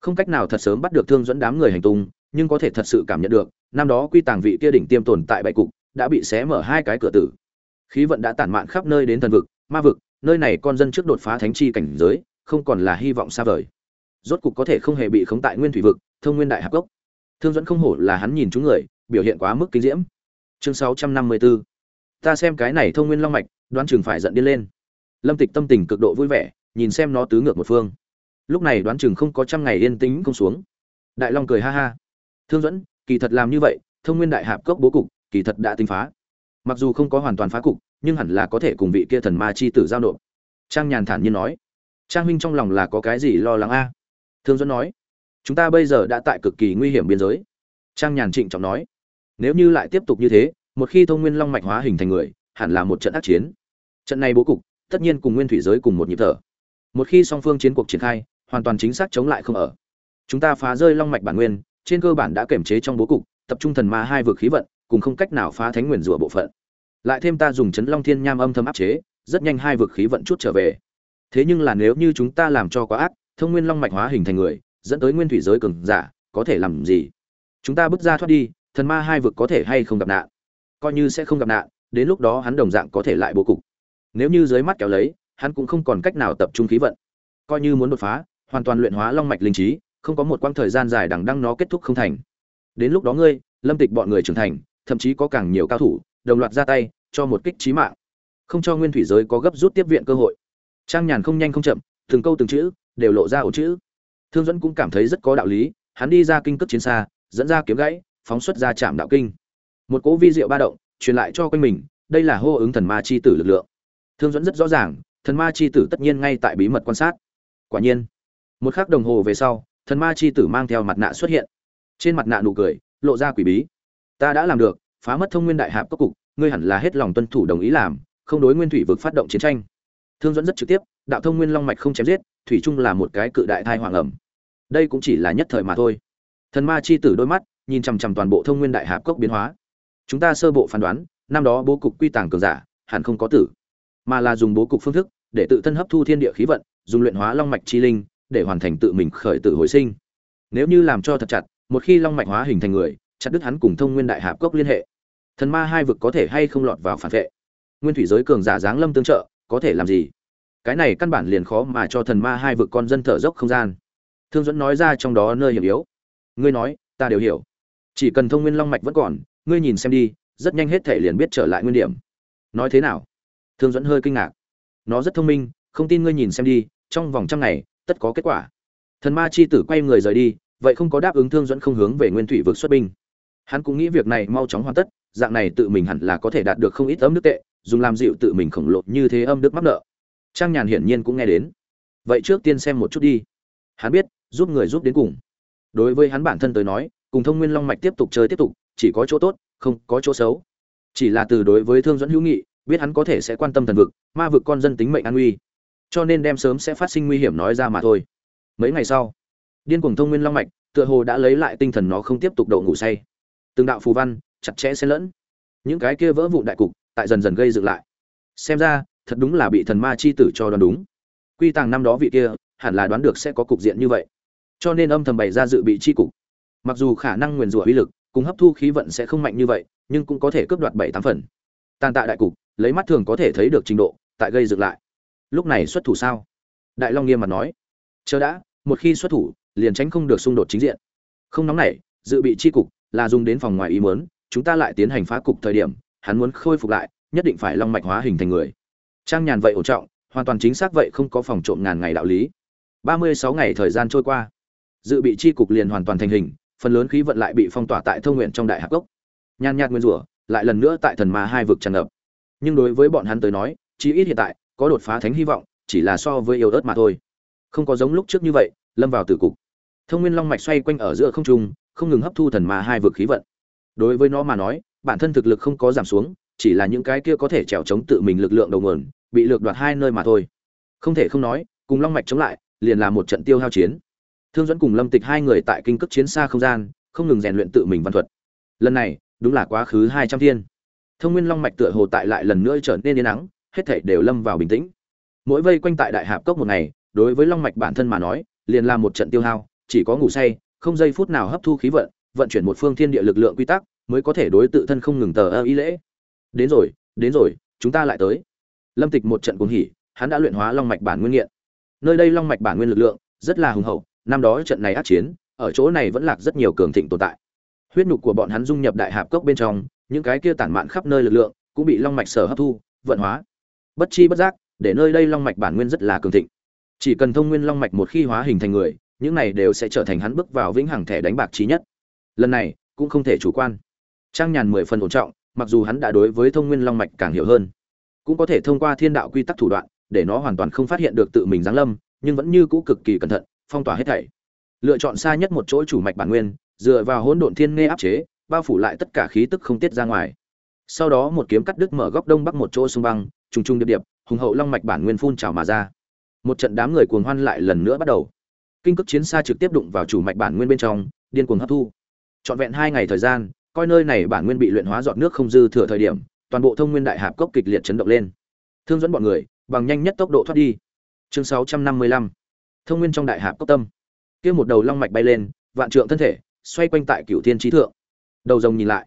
Không cách nào thật sớm bắt được thương dẫn đám người hành tung nhưng có thể thật sự cảm nhận được, năm đó quy tàng vị kia đỉnh tiêm tồn tại bại cục, đã bị xé mở hai cái cửa tử. Khí vận đã tản mạn khắp nơi đến thần vực, ma vực, nơi này con dân trước đột phá thánh chi cảnh giới, không còn là hy vọng xa vời. Rốt cục có thể không hề bị khống tại nguyên thủy vực, thông nguyên đại hạp gốc. Thương dẫn không hổ là hắn nhìn chúng người, biểu hiện quá mức kinh diễm. Chương 654 ta xem cái này thông nguyên long mạch, đoán chừng phải giận điên lên. Lâm tịch tâm tình cực độ vui vẻ, nhìn xem nó tứ ngược một phương. Lúc này đoán chừng không có trăm ngày yên tĩnh không xuống. Đại long cười ha ha thương dẫn kỳ thật làm như vậy, thông nguyên đại hạp cốc bố cục, kỳ thật đã tinh phá. Mặc dù không có hoàn toàn phá cục, nhưng hẳn là có thể cùng vị kia thần ma chi tử giao nộp. Trang nhàn thản nhiên nói. Trang huynh trong lòng là có cái gì lo lắng a? Thương dẫn nói. Chúng ta bây giờ đã tại cực kỳ nguy hiểm biên giới. Trang nhàn trịnh trọng nói. Nếu như lại tiếp tục như thế, một khi thông nguyên long mạch hóa hình thành người, hẳn là một trận ác chiến. Trận này bố cục, tất nhiên cùng nguyên thủy giới cùng một nhịp thở. Một khi song phương chiến cuộc triển khai, hoàn toàn chính xác chống lại không ở. Chúng ta phá rơi long mạch bản nguyên trên cơ bản đã kiểm chế trong bố cục, tập trung thần ma hai vực khí vận, cùng không cách nào phá thánh nguyên rủa bộ phận. Lại thêm ta dùng chấn long thiên nham âm thầm áp chế, rất nhanh hai vực khí vận chút trở về. Thế nhưng là nếu như chúng ta làm cho quá ác, thông nguyên long mạch hóa hình thành người, dẫn tới nguyên thủy giới cường giả, có thể làm gì? Chúng ta bước ra thoát đi, thần ma hai vực có thể hay không gặp nạn? Coi như sẽ không gặp nạn, đến lúc đó hắn đồng dạng có thể lại bố cục. Nếu như dưới mắt kéo lấy, hắn cũng không còn cách nào tập trung khí vận. Coi như muốn đột phá, hoàn toàn luyện hóa long mạch linh trí không có một quãng thời gian dài đằng đăng nó kết thúc không thành. Đến lúc đó ngươi, lâm tịch bọn người trưởng thành, thậm chí có càng nhiều cao thủ, đồng loạt ra tay, cho một kích trí mạng. Không cho nguyên thủy giới có gấp rút tiếp viện cơ hội. Trang nhàn không nhanh không chậm, từng câu từng chữ, đều lộ ra ổ chữ. Thương dẫn cũng cảm thấy rất có đạo lý, hắn đi ra kinh cước chiến xa, dẫn ra kiếm gãy, phóng xuất ra chạm đạo kinh. Một cỗ vi diệu ba động, truyền lại cho quanh mình, đây là hô ứng thần ma chi tử lực lượng. Thương dẫn rất rõ ràng, thần ma chi tử tất nhiên ngay tại bí mật quan sát. Quả nhiên, một khắc đồng hồ về sau thần ma chi tử mang theo mặt nạ xuất hiện. Trên mặt nạ nụ cười, lộ ra quỷ bí. Ta đã làm được, phá mất thông nguyên đại hạp cấp cục, ngươi hẳn là hết lòng tuân thủ đồng ý làm, không đối nguyên thủy vực phát động chiến tranh. Thương dẫn rất trực tiếp, đạo thông nguyên long mạch không chém giết, thủy chung là một cái cự đại thai hoàng ẩm. Đây cũng chỉ là nhất thời mà thôi. Thần ma chi tử đôi mắt, nhìn chằm chằm toàn bộ thông nguyên đại hạp cốc biến hóa. Chúng ta sơ bộ phán đoán, năm đó bố cục quy tàng cường giả, hẳn không có tử, mà là dùng bố cục phương thức, để tự thân hấp thu thiên địa khí vận, dùng luyện hóa long mạch chi linh để hoàn thành tự mình khởi tử hồi sinh. Nếu như làm cho thật chặt, một khi long mạch hóa hình thành người, chặt đứt hắn cùng thông nguyên đại hạp cốc liên hệ. Thần ma hai vực có thể hay không lọt vào phản vệ? Nguyên thủy giới cường giả giáng lâm tương trợ, có thể làm gì? Cái này căn bản liền khó mà cho thần ma hai vực con dân thở dốc không gian. Thương dẫn nói ra trong đó nơi hiểm yếu. Ngươi nói, ta đều hiểu. Chỉ cần thông nguyên long mạch vẫn còn, ngươi nhìn xem đi, rất nhanh hết thể liền biết trở lại nguyên điểm. Nói thế nào? Thương dẫn hơi kinh ngạc. Nó rất thông minh, không tin ngươi nhìn xem đi, trong vòng trăm ngày tất có kết quả. Thần ma chi tử quay người rời đi, vậy không có đáp ứng thương dẫn không hướng về nguyên thủy vực xuất binh. Hắn cũng nghĩ việc này mau chóng hoàn tất, dạng này tự mình hẳn là có thể đạt được không ít âm nước tệ, dùng làm dịu tự mình khổng lồ như thế âm đức mắc nợ. Trang nhàn hiển nhiên cũng nghe đến. Vậy trước tiên xem một chút đi. Hắn biết, giúp người giúp đến cùng. Đối với hắn bản thân tới nói, cùng thông nguyên long mạch tiếp tục chơi tiếp tục, chỉ có chỗ tốt, không có chỗ xấu. Chỉ là từ đối với thương dẫn hữu nghị, biết hắn có thể sẽ quan tâm thần vực, ma vực con dân tính mệnh an nguy cho nên đem sớm sẽ phát sinh nguy hiểm nói ra mà thôi. Mấy ngày sau, điên cuồng thông nguyên long mạch, tựa hồ đã lấy lại tinh thần nó không tiếp tục đậu ngủ say. Từng đạo phù văn, chặt chẽ xen lẫn. Những cái kia vỡ vụn đại cục, tại dần dần gây dựng lại. Xem ra, thật đúng là bị thần ma chi tử cho đoán đúng. Quy tàng năm đó vị kia, hẳn là đoán được sẽ có cục diện như vậy. Cho nên âm thầm bày ra dự bị chi cục. Mặc dù khả năng nguyền rủa uy lực, cùng hấp thu khí vận sẽ không mạnh như vậy, nhưng cũng có thể cướp đoạt bảy tám phần. Tàn tạ đại cục, lấy mắt thường có thể thấy được trình độ, tại gây dựng lại lúc này xuất thủ sao? Đại long nghiêm mặt nói. Chờ đã, một khi xuất thủ, liền tránh không được xung đột chính diện. Không nóng nảy, dự bị chi cục là dùng đến phòng ngoài ý muốn, chúng ta lại tiến hành phá cục thời điểm, hắn muốn khôi phục lại, nhất định phải long mạch hóa hình thành người. Trang nhàn vậy ổn trọng, hoàn toàn chính xác vậy không có phòng trộm ngàn ngày đạo lý. Ba mươi sáu ngày thời gian trôi qua, dự bị chi cục liền hoàn toàn thành hình, phần lớn khí vận lại bị phong tỏa tại thông nguyện trong đại hạc gốc nhàn nhạt nguyên rủa, lại lần nữa tại thần ma hai vực tràn ngập. Nhưng đối với bọn hắn tới nói, chí ít hiện tại có đột phá thánh hy vọng, chỉ là so với yêu ớt mà thôi. Không có giống lúc trước như vậy, lâm vào tử cục. Thông nguyên long mạch xoay quanh ở giữa không trung, không ngừng hấp thu thần ma hai vực khí vận. Đối với nó mà nói, bản thân thực lực không có giảm xuống, chỉ là những cái kia có thể trèo chống tự mình lực lượng đầu nguồn, bị lược đoạt hai nơi mà thôi. Không thể không nói, cùng long mạch chống lại, liền là một trận tiêu hao chiến. Thương dẫn cùng lâm tịch hai người tại kinh cước chiến xa không gian, không ngừng rèn luyện tự mình văn thuật. Lần này, đúng là quá khứ hai trăm thiên. Thông nguyên long mạch tựa hồ tại lại lần nữa trở nên yên nắng hết thảy đều lâm vào bình tĩnh. Mỗi vây quanh tại đại hạp cốc một ngày, đối với long mạch bản thân mà nói, liền là một trận tiêu hao, chỉ có ngủ say, không giây phút nào hấp thu khí vận vận chuyển một phương thiên địa lực lượng quy tắc, mới có thể đối tự thân không ngừng tờ ơ ý lễ. Đến rồi đến rồi, chúng ta lại tới. Lâm tịch một trận cuồng hỉ, hắn đã luyện hóa long mạch bản nguyên nghiện. Nơi đây long mạch bản nguyên lực lượng, rất là hùng hậu, năm đó trận này ác chiến, ở chỗ này vẫn lạc rất nhiều cường thịnh tồn tại. Huyết nục của bọn hắn dung nhập đại hạp cốc bên trong, những cái kia tản mạn khắp nơi lực lượng, cũng bị long mạch sở hấp thu, vận hóa bất chi bất giác, để nơi đây long mạch bản nguyên rất là cường thịnh. Chỉ cần thông nguyên long mạch một khi hóa hình thành người, những này đều sẽ trở thành hắn bước vào vĩnh hằng thẻ đánh bạc trí nhất. Lần này, cũng không thể chủ quan. Trang nhàn mười phần ổn trọng, mặc dù hắn đã đối với thông nguyên long mạch càng hiểu hơn, cũng có thể thông qua thiên đạo quy tắc thủ đoạn, để nó hoàn toàn không phát hiện được tự mình giáng lâm, nhưng vẫn như cũ cực kỳ cẩn thận, phong tỏa hết thảy. Lựa chọn xa nhất một chỗ chủ mạch bản nguyên, dựa vào hỗn độn thiên nghe áp chế, bao phủ lại tất cả khí tức không tiết ra ngoài. Sau đó một kiếm cắt đứt mở góc đông bắc một chỗ sông băng trùng trùng điệp điệp, hùng hậu long mạch bản nguyên phun trào mà ra. Một trận đám người cuồng hoan lại lần nữa bắt đầu. Kinh cực chiến xa trực tiếp đụng vào chủ mạch bản nguyên bên trong, điên cuồng hấp thu. Trọn vẹn hai ngày thời gian, coi nơi này bản nguyên bị luyện hóa giọt nước không dư thừa thời điểm, toàn bộ thông nguyên đại hạp cốc kịch liệt chấn động lên. Thương dẫn bọn người, bằng nhanh nhất tốc độ thoát đi. Chương 655 thông nguyên trong đại hạp cốc tâm. Kia một đầu long mạch bay lên, vạn trượng thân thể, xoay quanh tại cửu thiên trí thượng. Đầu rồng nhìn lại.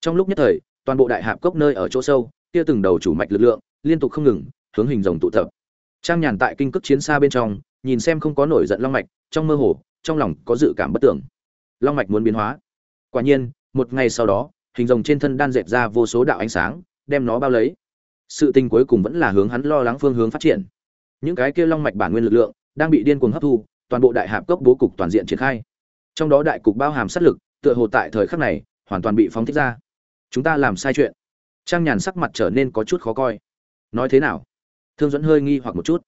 Trong lúc nhất thời, toàn bộ đại hạp cốc nơi ở chỗ sâu, kia từng đầu chủ mạch lực lượng liên tục không ngừng, hướng hình rồng tụ tập. Trang nhàn tại kinh cước chiến xa bên trong, nhìn xem không có nổi giận long mạch, trong mơ hồ, trong lòng có dự cảm bất tưởng long mạch muốn biến hóa. Quả nhiên, một ngày sau đó, hình rồng trên thân đan dẹp ra vô số đạo ánh sáng, đem nó bao lấy. Sự tình cuối cùng vẫn là hướng hắn lo lắng phương hướng phát triển. Những cái kia long mạch bản nguyên lực lượng, đang bị điên cuồng hấp thu, toàn bộ đại hạp cốc bố cục toàn diện triển khai. Trong đó đại cục bao hàm sát lực, tựa hồ tại thời khắc này, hoàn toàn bị phóng thích ra. Chúng ta làm sai chuyện. Trang nhàn sắc mặt trở nên có chút khó coi nói thế nào? Thương dẫn hơi nghi hoặc một chút.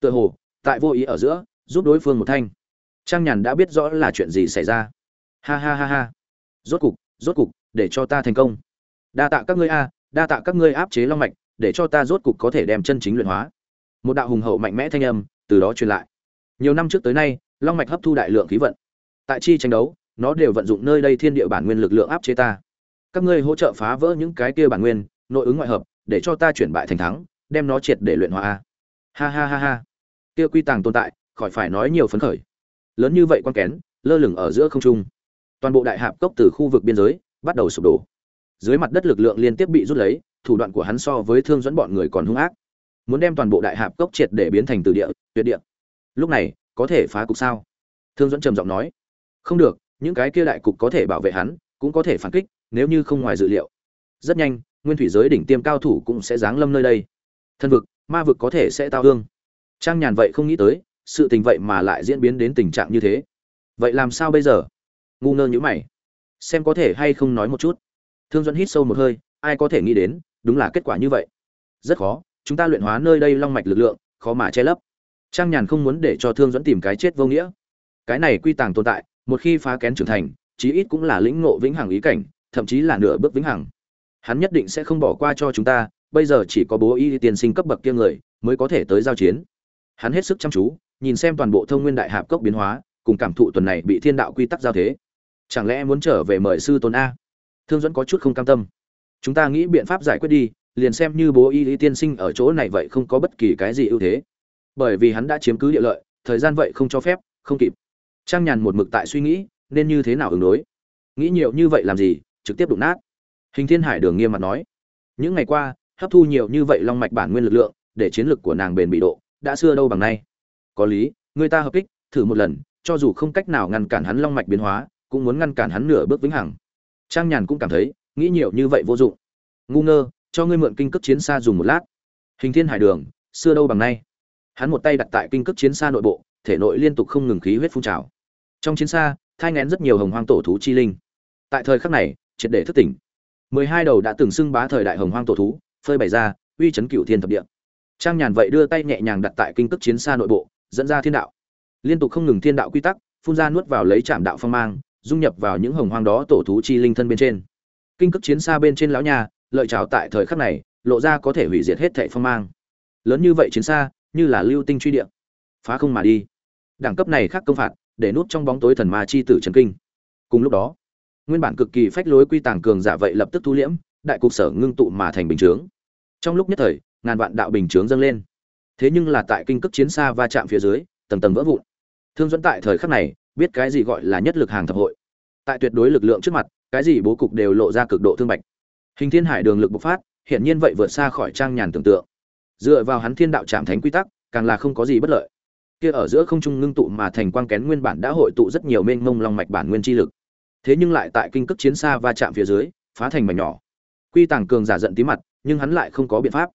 Tựa hồ, tại vô ý ở giữa, giúp đối phương một thanh. Trang nhàn đã biết rõ là chuyện gì xảy ra. Ha ha ha ha. Rốt cục rốt cục, để cho ta thành công. Đa tạ các ngươi a, đa tạ các ngươi áp chế long mạch, để cho ta rốt cục có thể đem chân chính luyện hóa. Một đạo hùng hậu mạnh mẽ thanh âm từ đó truyền lại. Nhiều năm trước tới nay, long mạch hấp thu đại lượng khí vận. Tại chi tranh đấu, nó đều vận dụng nơi đây thiên địa bản nguyên lực lượng áp chế ta. Các ngươi hỗ trợ phá vỡ những cái kia bản nguyên, nội ứng ngoại hợp để cho ta chuyển bại thành thắng, đem nó triệt để luyện hóa ha ha ha ha. Kia quy tàng tồn tại, khỏi phải nói nhiều phấn khởi. Lớn như vậy quan kén, lơ lửng ở giữa không trung. Toàn bộ đại hạp cốc từ khu vực biên giới bắt đầu sụp đổ. Dưới mặt đất lực lượng liên tiếp bị rút lấy, thủ đoạn của hắn so với thương dẫn bọn người còn hung ác. Muốn đem toàn bộ đại hạp cốc triệt để biến thành từ địa, tuyệt địa. Lúc này, có thể phá cục sao? Thương dẫn trầm giọng nói. Không được, những cái kia đại cục có thể bảo vệ hắn, cũng có thể phản kích, nếu như không ngoài dự liệu. Rất nhanh nguyên thủy giới đỉnh tiêm cao thủ cũng sẽ giáng lâm nơi đây. Thân vực, ma vực có thể sẽ tao hương. Trang nhàn vậy không nghĩ tới, sự tình vậy mà lại diễn biến đến tình trạng như thế. Vậy làm sao bây giờ? Ngu ngơ như mày. Xem có thể hay không nói một chút. Thương dẫn hít sâu một hơi, ai có thể nghĩ đến, đúng là kết quả như vậy. Rất khó, chúng ta luyện hóa nơi đây long mạch lực lượng, khó mà che lấp. Trang nhàn không muốn để cho thương dẫn tìm cái chết vô nghĩa. Cái này quy tàng tồn tại, một khi phá kén trưởng thành, chí ít cũng là lĩnh ngộ vĩnh hằng ý cảnh, thậm chí là nửa bước vĩnh hằng hắn nhất định sẽ không bỏ qua cho chúng ta, bây giờ chỉ có bố y tiên sinh cấp bậc kia người mới có thể tới giao chiến. Hắn hết sức chăm chú, nhìn xem toàn bộ thông nguyên đại hạp cốc biến hóa, cùng cảm thụ tuần này bị thiên đạo quy tắc giao thế. Chẳng lẽ muốn trở về mời sư tôn a? Thương dẫn có chút không cam tâm. Chúng ta nghĩ biện pháp giải quyết đi, liền xem như bố y lý tiên sinh ở chỗ này vậy không có bất kỳ cái gì ưu thế. Bởi vì hắn đã chiếm cứ địa lợi, thời gian vậy không cho phép, không kịp. Trang nhàn một mực tại suy nghĩ, nên như thế nào ứng đối? Nghĩ nhiều như vậy làm gì? Trực tiếp đụng nát hình thiên hải đường nghiêm mặt nói, những ngày qua, hấp thu nhiều như vậy long mạch bản nguyên lực lượng để chiến lực của nàng bền bị độ, đã xưa đâu bằng nay. Có lý, người ta hợp kích, thử một lần, cho dù không cách nào ngăn cản hắn long mạch biến hóa, cũng muốn ngăn cản hắn nửa bước vĩnh hằng. Trang nhàn cũng cảm thấy, nghĩ nhiều như vậy vô dụng. Ngu ngơ, cho ngươi mượn kinh cấp chiến xa dùng một lát. Hình thiên hải đường, xưa đâu bằng nay. Hắn một tay đặt tại kinh cấp chiến xa nội bộ, thể nội liên tục không ngừng khí huyết phun trào. Trong chiến xa, thai ngén rất nhiều hồng hoang tổ thú chi linh. Tại thời khắc này, triệt để thức tỉnh mười hai đầu đã từng xưng bá thời đại hồng hoang tổ thú, phơi bày ra, uy chấn cựu thiên thập địa. Trang nhàn vậy đưa tay nhẹ nhàng đặt tại kinh cấp chiến xa nội bộ, dẫn ra thiên đạo. Liên tục không ngừng thiên đạo quy tắc, phun ra nuốt vào lấy trạm đạo phong mang, dung nhập vào những hồng hoang đó tổ thú chi linh thân bên trên. Kinh cấp chiến xa bên trên lão nhà, lợi trào tại thời khắc này, lộ ra có thể hủy diệt hết thệ phong mang. Lớn như vậy chiến xa, như là lưu tinh truy địa. Phá không mà đi. Đẳng cấp này khác công phạt, để nút trong bóng tối thần ma chi tử trần kinh. Cùng lúc đó nguyên bản cực kỳ phách lối quy tàng cường giả vậy lập tức thu liễm, đại cục sở ngưng tụ mà thành bình chướng. Trong lúc nhất thời, ngàn vạn đạo bình chướng dâng lên. Thế nhưng là tại kinh cấp chiến xa va chạm phía dưới, tầng tầng vỡ vụn. Thương dẫn tại thời khắc này, biết cái gì gọi là nhất lực hàng thập hội. Tại tuyệt đối lực lượng trước mặt, cái gì bố cục đều lộ ra cực độ thương bạch. Hình thiên hải đường lực bộc phát hiện nhiên vậy vượt xa khỏi trang nhàn tưởng tượng. Dựa vào hắn thiên đạo trạm thánh quy tắc, càng là không có gì bất lợi. Kia ở giữa không trung ngưng tụ mà thành quang kén nguyên bản đã hội tụ rất nhiều mênh mông long mạch bản nguyên chi lực thế nhưng lại tại kinh cước chiến xa va chạm phía dưới, phá thành mảnh nhỏ. Quy tàng cường giả giận tí mặt, nhưng hắn lại không có biện pháp.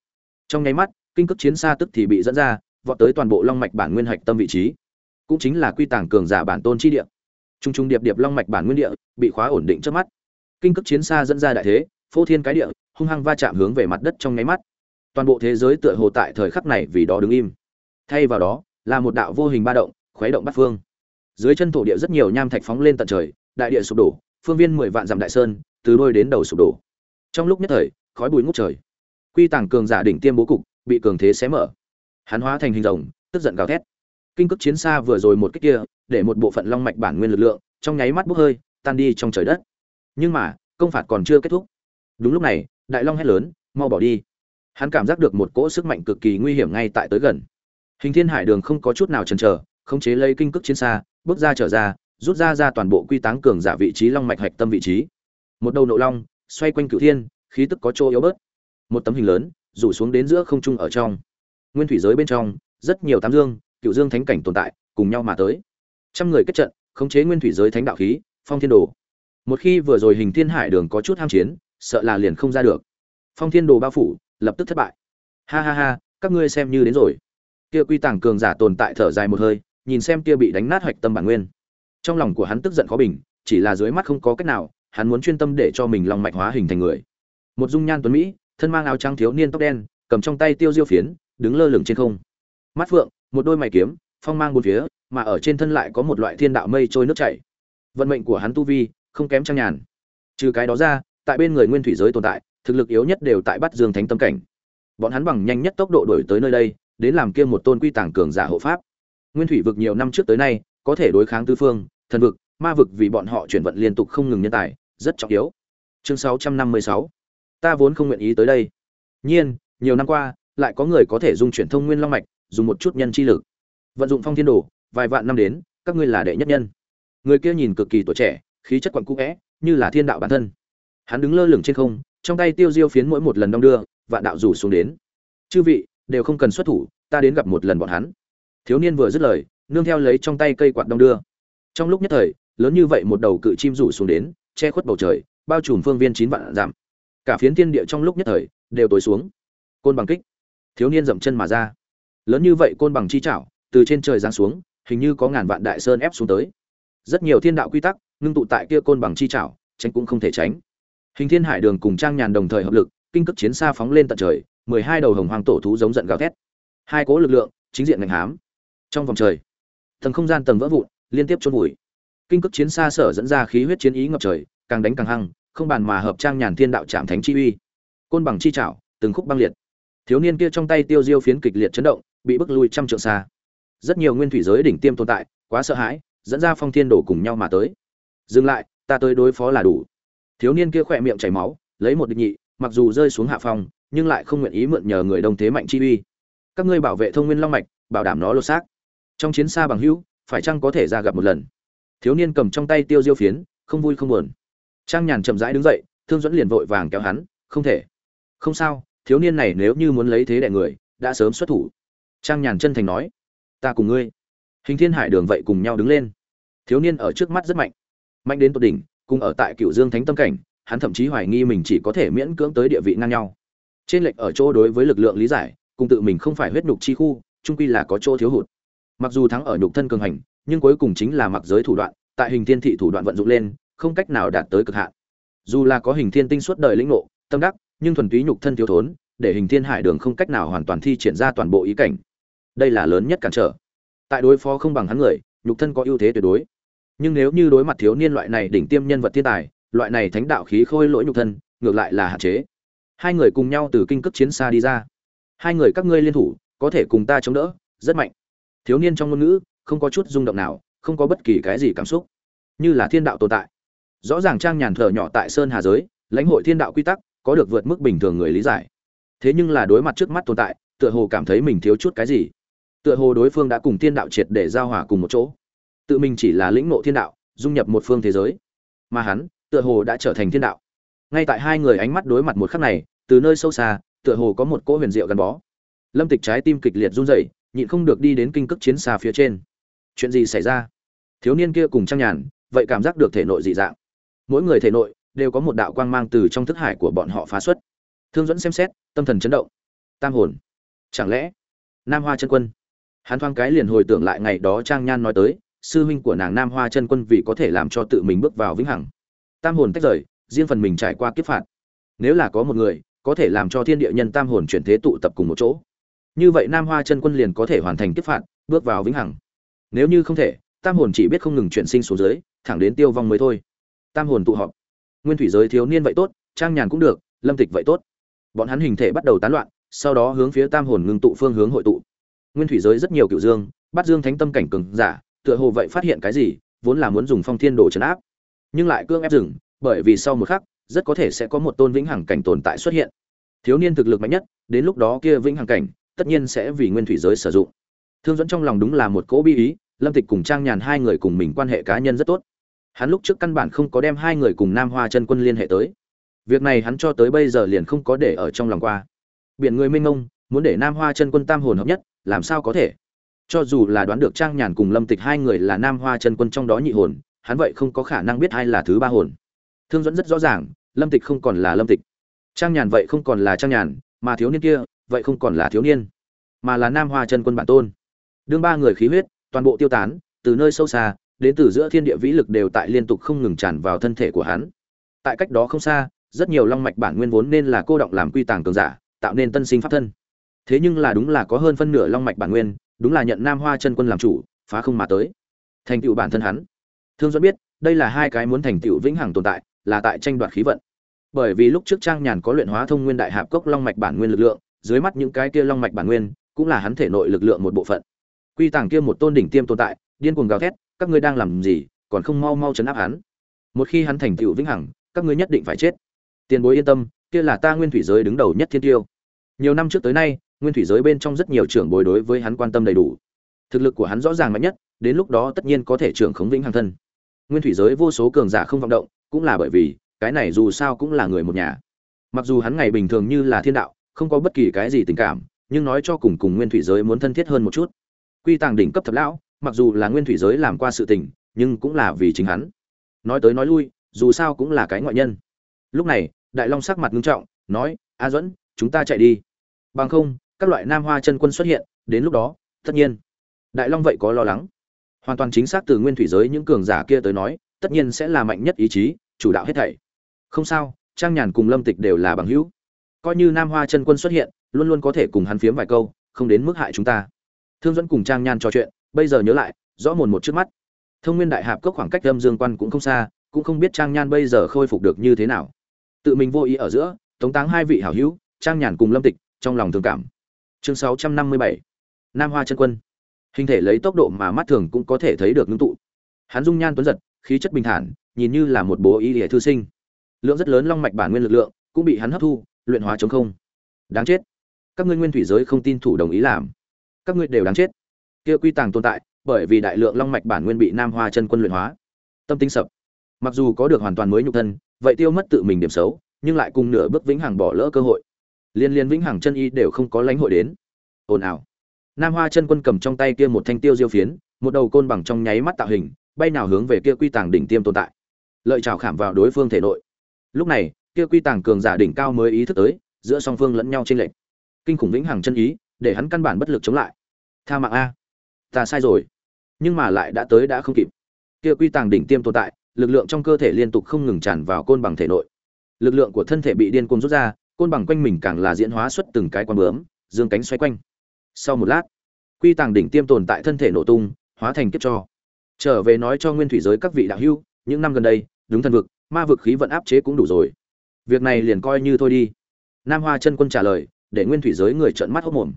Trong nháy mắt, kinh cước chiến xa tức thì bị dẫn ra, vọt tới toàn bộ long mạch bản nguyên hạch tâm vị trí. Cũng chính là quy tàng cường giả bản tôn chi địa. Trung trung điệp điệp long mạch bản nguyên địa, bị khóa ổn định trước mắt. Kinh cước chiến xa dẫn ra đại thế, phô thiên cái địa, hung hăng va chạm hướng về mặt đất trong nháy mắt. Toàn bộ thế giới tựa hồ tại thời khắc này vì đó đứng im. Thay vào đó, là một đạo vô hình ba động, khuấy động bắt phương. Dưới chân thổ địa rất nhiều nham thạch phóng lên tận trời đại địa sụp đổ, phương viên mười vạn dặm đại sơn, từ đôi đến đầu sụp đổ. Trong lúc nhất thời, khói bụi ngút trời. Quy tàng cường giả đỉnh tiêm bố cục, bị cường thế xé mở. Hắn hóa thành hình rồng, tức giận gào thét. Kinh cước chiến xa vừa rồi một cách kia, để một bộ phận long mạch bản nguyên lực lượng, trong nháy mắt bốc hơi, tan đi trong trời đất. Nhưng mà, công phạt còn chưa kết thúc. Đúng lúc này, đại long hét lớn, mau bỏ đi. Hắn cảm giác được một cỗ sức mạnh cực kỳ nguy hiểm ngay tại tới gần. Hình thiên hải đường không có chút nào chần chờ, khống chế lấy kinh cước chiến xa, bước ra trở ra rút ra ra toàn bộ quy táng cường giả vị trí long mạch hạch tâm vị trí. Một đầu nộ long, xoay quanh cửu thiên, khí tức có chỗ yếu bớt. Một tấm hình lớn, rủ xuống đến giữa không trung ở trong. Nguyên thủy giới bên trong, rất nhiều tám dương cựu dương thánh cảnh tồn tại, cùng nhau mà tới. Trăm người kết trận, khống chế nguyên thủy giới thánh đạo khí, phong thiên đồ. Một khi vừa rồi hình thiên hải đường có chút ham chiến, sợ là liền không ra được. Phong thiên đồ bao phủ, lập tức thất bại. Ha ha ha, các ngươi xem như đến rồi. Kia quy tàng cường giả tồn tại thở dài một hơi, nhìn xem kia bị đánh nát hoạch tâm bản nguyên trong lòng của hắn tức giận khó bình, chỉ là dưới mắt không có cách nào, hắn muốn chuyên tâm để cho mình lòng mạch hóa hình thành người. Một dung nhan tuấn mỹ, thân mang áo trắng thiếu niên tóc đen, cầm trong tay tiêu diêu phiến, đứng lơ lửng trên không. Mắt phượng, một đôi mày kiếm, phong mang bốn phía, mà ở trên thân lại có một loại thiên đạo mây trôi nước chảy. Vận mệnh của hắn tu vi, không kém trang nhàn trừ cái đó ra, tại bên người nguyên thủy giới tồn tại, thực lực yếu nhất đều tại bắt dương thánh tâm cảnh. Bọn hắn bằng nhanh nhất tốc độ đổi tới nơi đây, đến làm kia một tôn quy tàng cường giả hộ pháp. Nguyên thủy vực nhiều năm trước tới nay, có thể đối kháng tứ phương thần vực, ma vực vì bọn họ chuyển vận liên tục không ngừng nhân tài, rất trọng yếu. Chương 656 ta vốn không nguyện ý tới đây. Nhiên, nhiều năm qua, lại có người có thể dung chuyển thông nguyên long mạch, dùng một chút nhân chi lực. Vận dụng phong thiên đồ, vài vạn năm đến, các ngươi là đệ nhất nhân. Người kia nhìn cực kỳ tuổi trẻ, khí chất quặn cũ vẽ, như là thiên đạo bản thân. Hắn đứng lơ lửng trên không, trong tay tiêu diêu phiến mỗi một lần đong đưa, vạn đạo rủ xuống đến. Chư vị, đều không cần xuất thủ, ta đến gặp một lần bọn hắn. Thiếu niên vừa dứt lời, nương theo lấy trong tay cây quạt đong đưa trong lúc nhất thời, lớn như vậy một đầu cự chim rủ xuống đến, che khuất bầu trời, bao trùm phương viên chín vạn giảm cả phiến thiên địa trong lúc nhất thời, đều tối xuống. Côn bằng kích. Thiếu niên dậm chân mà ra. Lớn như vậy côn bằng chi chảo, từ trên trời giáng xuống, hình như có ngàn vạn đại sơn ép xuống tới. Rất nhiều thiên đạo quy tắc, ngưng tụ tại kia côn bằng chi chảo, tránh cũng không thể tránh. Hình thiên hải đường cùng trang nhàn đồng thời hợp lực, kinh cấp chiến xa phóng lên tận trời, mười hai đầu hồng hoàng tổ thú giống giận gào thét. Hai cố lực lượng, chính diện ngành hám. Trong vòng trời, tầng không gian tầng vỡ vụn liên tiếp chôn vùi. Kinh cực chiến xa sở dẫn ra khí huyết chiến ý ngập trời, càng đánh càng hăng, không bàn mà hợp trang nhàn thiên đạo chạm thánh chi uy. Côn bằng chi chảo từng khúc băng liệt. Thiếu niên kia trong tay tiêu diêu phiến kịch liệt chấn động, bị bức lui trăm trượng xa. Rất nhiều nguyên thủy giới đỉnh tiêm tồn tại, quá sợ hãi, dẫn ra phong thiên đổ cùng nhau mà tới. Dừng lại, ta tới đối phó là đủ. Thiếu niên kia khỏe miệng chảy máu, lấy một địch nhị, mặc dù rơi xuống hạ phong, nhưng lại không nguyện ý mượn nhờ người đông thế mạnh chi uy. Các ngươi bảo vệ thông nguyên long mạch, bảo đảm nó lột xác. Trong chiến xa bằng hữu phải chăng có thể ra gặp một lần? Thiếu niên cầm trong tay tiêu diêu phiến, không vui không buồn. Trang nhàn chậm rãi đứng dậy, thương dẫn liền vội vàng kéo hắn, không thể. Không sao, thiếu niên này nếu như muốn lấy thế đại người, đã sớm xuất thủ. Trang nhàn chân thành nói, ta cùng ngươi. Hình thiên hải đường vậy cùng nhau đứng lên. Thiếu niên ở trước mắt rất mạnh. Mạnh đến tột đỉnh, cùng ở tại cựu dương thánh tâm cảnh, hắn thậm chí hoài nghi mình chỉ có thể miễn cưỡng tới địa vị ngang nhau. Trên lệch ở chỗ đối với lực lượng lý giải, cùng tự mình không phải huyết nhục chi khu trung quy là có chỗ thiếu hụt mặc dù thắng ở nhục thân cường hành, nhưng cuối cùng chính là mặc giới thủ đoạn, tại hình thiên thị thủ đoạn vận dụng lên, không cách nào đạt tới cực hạn. Dù là có hình thiên tinh suốt đời lĩnh ngộ, tâm đắc, nhưng thuần túy nhục thân thiếu thốn, để hình thiên hải đường không cách nào hoàn toàn thi triển ra toàn bộ ý cảnh. Đây là lớn nhất cản trở. Tại đối phó không bằng hắn người, nhục thân có ưu thế tuyệt đối. Nhưng nếu như đối mặt thiếu niên loại này đỉnh tiêm nhân vật thiên tài, loại này thánh đạo khí khôi lỗi nhục thân, ngược lại là hạn chế. Hai người cùng nhau từ kinh cước chiến xa đi ra. Hai người các ngươi liên thủ, có thể cùng ta chống đỡ, rất mạnh thiếu niên trong ngôn ngữ, không có chút rung động nào, không có bất kỳ cái gì cảm xúc. Như là thiên đạo tồn tại. Rõ ràng trang nhàn thở nhỏ tại sơn hà giới, lãnh hội thiên đạo quy tắc, có được vượt mức bình thường người lý giải. Thế nhưng là đối mặt trước mắt tồn tại, tựa hồ cảm thấy mình thiếu chút cái gì. Tựa hồ đối phương đã cùng thiên đạo triệt để giao hòa cùng một chỗ. Tự mình chỉ là lĩnh ngộ thiên đạo, dung nhập một phương thế giới. Mà hắn, tựa hồ đã trở thành thiên đạo. Ngay tại hai người ánh mắt đối mặt một khắc này, từ nơi sâu xa, tựa hồ có một cỗ huyền diệu gắn bó. Lâm tịch trái tim kịch liệt run rẩy nhịn không được đi đến kinh cước chiến xa phía trên. Chuyện gì xảy ra? Thiếu niên kia cùng trang nhàn, vậy cảm giác được thể nội dị dạng. Mỗi người thể nội đều có một đạo quang mang từ trong thức hải của bọn họ phá xuất. Thương dẫn xem xét, tâm thần chấn động. Tam hồn. Chẳng lẽ nam hoa chân quân? Hắn thoáng cái liền hồi tưởng lại ngày đó trang nhan nói tới, sư huynh của nàng nam hoa chân quân vì có thể làm cho tự mình bước vào vĩnh hằng. Tam hồn tách rời, riêng phần mình trải qua kiếp phạt. Nếu là có một người, có thể làm cho thiên địa nhân tam hồn chuyển thế tụ tập cùng một chỗ như vậy nam hoa chân quân liền có thể hoàn thành kiếp phạt, bước vào vĩnh hằng. Nếu như không thể, tam hồn chỉ biết không ngừng chuyển sinh xuống dưới, thẳng đến tiêu vong mới thôi. Tam hồn tụ họp. Nguyên thủy giới thiếu niên vậy tốt, trang nhàn cũng được, lâm tịch vậy tốt. Bọn hắn hình thể bắt đầu tán loạn, sau đó hướng phía tam hồn ngưng tụ phương hướng hội tụ. Nguyên thủy giới rất nhiều cựu dương bắt dương thánh tâm cảnh cường giả, tựa hồ vậy phát hiện cái gì, vốn là muốn dùng phong thiên đồ trấn áp, nhưng lại cương ép rừng bởi vì sau một khắc, rất có thể sẽ có một tôn vĩnh hằng cảnh tồn tại xuất hiện. Thiếu niên thực lực mạnh nhất, đến lúc đó kia vĩnh hằng cảnh tất nhiên sẽ vì nguyên thủy giới sử dụng. Thương dẫn trong lòng đúng là một cỗ bi ý, lâm tịch cùng trang nhàn hai người cùng mình quan hệ cá nhân rất tốt. Hắn lúc trước căn bản không có đem hai người cùng nam hoa chân quân liên hệ tới. Việc này hắn cho tới bây giờ liền không có để ở trong lòng qua. Biển người minh ông muốn để nam hoa chân quân tam hồn hợp nhất, làm sao có thể? Cho dù là đoán được trang nhàn cùng lâm tịch hai người là nam hoa chân quân trong đó nhị hồn, hắn vậy không có khả năng biết ai là thứ ba hồn. Thương dẫn rất rõ ràng, lâm tịch không còn là lâm tịch. Trang nhàn vậy không còn là trang nhàn, mà thiếu niên kia vậy không còn là thiếu niên, mà là nam hoa chân quân bản tôn. Đương ba người khí huyết, toàn bộ tiêu tán, từ nơi sâu xa, đến từ giữa thiên địa vĩ lực đều tại liên tục không ngừng tràn vào thân thể của hắn. Tại cách đó không xa, rất nhiều long mạch bản nguyên vốn nên là cô động làm quy tàng cường giả, tạo nên tân sinh pháp thân. Thế nhưng là đúng là có hơn phân nửa long mạch bản nguyên, đúng là nhận nam hoa chân quân làm chủ, phá không mà tới. Thành tựu bản thân hắn. Thương dẫn biết, đây là hai cái muốn thành tựu vĩnh hằng tồn tại, là tại tranh đoạt khí vận. Bởi vì lúc trước trang nhàn có luyện hóa thông nguyên đại hạp cốc long mạch bản nguyên lực lượng dưới mắt những cái kia long mạch bản nguyên, cũng là hắn thể nội lực lượng một bộ phận. Quy tàng kia một tôn đỉnh tiêm tồn tại, điên cuồng gào thét, các ngươi đang làm gì, còn không mau mau chấn áp hắn. Một khi hắn thành tựu vĩnh hằng, các ngươi nhất định phải chết. Tiền bối yên tâm, kia là ta nguyên thủy giới đứng đầu nhất thiên tiêu. Nhiều năm trước tới nay, nguyên thủy giới bên trong rất nhiều trưởng bồi đối với hắn quan tâm đầy đủ. Thực lực của hắn rõ ràng mạnh nhất, đến lúc đó tất nhiên có thể trưởng khống vĩnh hằng thân. Nguyên thủy giới vô số cường giả không vọng động, cũng là bởi vì, cái này dù sao cũng là người một nhà. Mặc dù hắn ngày bình thường như là thiên đạo không có bất kỳ cái gì tình cảm, nhưng nói cho cùng cùng nguyên thủy giới muốn thân thiết hơn một chút. Quy tàng đỉnh cấp thập lão, mặc dù là nguyên thủy giới làm qua sự tình, nhưng cũng là vì chính hắn. Nói tới nói lui, dù sao cũng là cái ngoại nhân. Lúc này, đại long sắc mặt nghiêm trọng, nói, a duẫn, chúng ta chạy đi. Bằng không, các loại nam hoa chân quân xuất hiện, đến lúc đó, tất nhiên, đại long vậy có lo lắng. Hoàn toàn chính xác từ nguyên thủy giới những cường giả kia tới nói, tất nhiên sẽ là mạnh nhất ý chí, chủ đạo hết thảy. Không sao, trang nhàn cùng lâm tịch đều là bằng hữu coi như nam hoa chân quân xuất hiện, luôn luôn có thể cùng hắn phiếm vài câu, không đến mức hại chúng ta. Thương dẫn cùng trang nhan trò chuyện, bây giờ nhớ lại, rõ mồn một trước mắt. Thông nguyên đại hạp cốc khoảng cách âm dương quan cũng không xa, cũng không biết trang nhan bây giờ khôi phục được như thế nào. Tự mình vô ý ở giữa, tống táng hai vị hảo hữu, trang nhàn cùng lâm tịch, trong lòng thương cảm. Chương sáu trăm năm mươi bảy, nam hoa chân quân. Hình thể lấy tốc độ mà mắt thường cũng có thể thấy được ngưng tụ. Hắn dung nhan tuấn giật, khí chất bình thản, nhìn như là một bố y địa thư sinh. Lượng rất lớn long mạch bản nguyên lực lượng cũng bị hắn hấp thu luyện hóa chống không. Đáng chết. Các ngươi nguyên thủy giới không tin thủ đồng ý làm. Các ngươi đều đáng chết. Kia quy tàng tồn tại, bởi vì đại lượng long mạch bản nguyên bị nam hoa chân quân luyện hóa. Tâm tính sập. Mặc dù có được hoàn toàn mới nhục thân, vậy tiêu mất tự mình điểm xấu, nhưng lại cùng nửa bước vĩnh hằng bỏ lỡ cơ hội. Liên liên vĩnh hằng chân y đều không có lãnh hội đến. Ồn ào. Nam hoa chân quân cầm trong tay kia một thanh tiêu diêu phiến, một đầu côn bằng trong nháy mắt tạo hình, bay nào hướng về kia quy tàng đỉnh tiêm tồn tại. Lợi trào khảm vào đối phương thể nội. Lúc này kia quy tàng cường giả đỉnh cao mới ý thức tới, giữa song phương lẫn nhau trên lệnh kinh khủng vĩnh hằng chân ý, để hắn căn bản bất lực chống lại. Tha mạng a. Ta sai rồi. Nhưng mà lại đã tới đã không kịp. Kia quy tàng đỉnh tiêm tồn tại, lực lượng trong cơ thể liên tục không ngừng tràn vào côn bằng thể nội. Lực lượng của thân thể bị điên cuồng rút ra, côn bằng quanh mình càng là diễn hóa xuất từng cái quan bướm, dương cánh xoay quanh. Sau một lát, quy tàng đỉnh tiêm tồn tại thân thể nổ tung, hóa thành kiếp cho. Trở về nói cho nguyên thủy giới các vị đạo hưu những năm gần đây, đúng thần vực, ma vực khí vận áp chế cũng đủ rồi việc này liền coi như thôi đi. Nam hoa chân quân trả lời, để nguyên thủy giới người trợn mắt hốc mồm.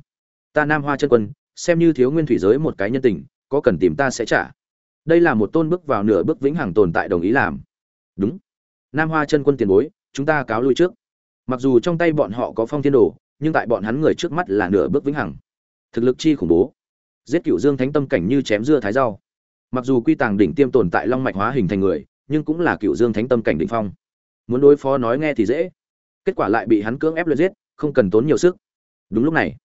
Ta nam hoa chân quân, xem như thiếu nguyên thủy giới một cái nhân tình, có cần tìm ta sẽ trả. Đây là một tôn bước vào nửa bước vĩnh hằng tồn tại đồng ý làm. Đúng. Nam hoa chân quân tiền bối, chúng ta cáo lui trước. Mặc dù trong tay bọn họ có phong thiên đồ, nhưng tại bọn hắn người trước mắt là nửa bước vĩnh hằng. Thực lực chi khủng bố. Giết cựu dương thánh tâm cảnh như chém dưa thái rau. Mặc dù quy tàng đỉnh tiêm tồn tại long mạch hóa hình thành người, nhưng cũng là cựu dương thánh tâm cảnh đỉnh phong muốn đối phó nói nghe thì dễ. Kết quả lại bị hắn cưỡng ép luyện giết, không cần tốn nhiều sức. Đúng lúc này,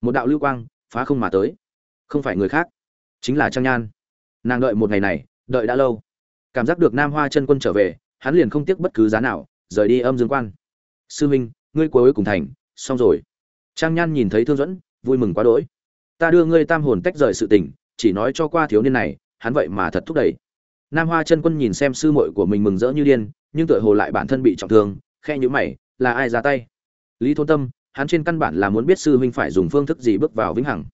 một đạo lưu quang phá không mà tới. Không phải người khác, chính là trang nhan. Nàng đợi một ngày này, đợi đã lâu. Cảm giác được nam hoa chân quân trở về, hắn liền không tiếc bất cứ giá nào, rời đi âm dương quan. Sư minh, ngươi cuối cùng thành, xong rồi. Trang nhan nhìn thấy thương dẫn vui mừng quá đỗi. Ta đưa ngươi tam hồn tách rời sự tình, chỉ nói cho qua thiếu niên này, hắn vậy mà thật thúc đẩy. Nam hoa chân quân nhìn xem sư muội của mình mừng rỡ như điên nhưng tựa hồ lại bản thân bị trọng thương, khe nhữ mày, là ai ra tay? Lý thôn tâm, hắn trên căn bản là muốn biết sư huynh phải dùng phương thức gì bước vào vĩnh hằng.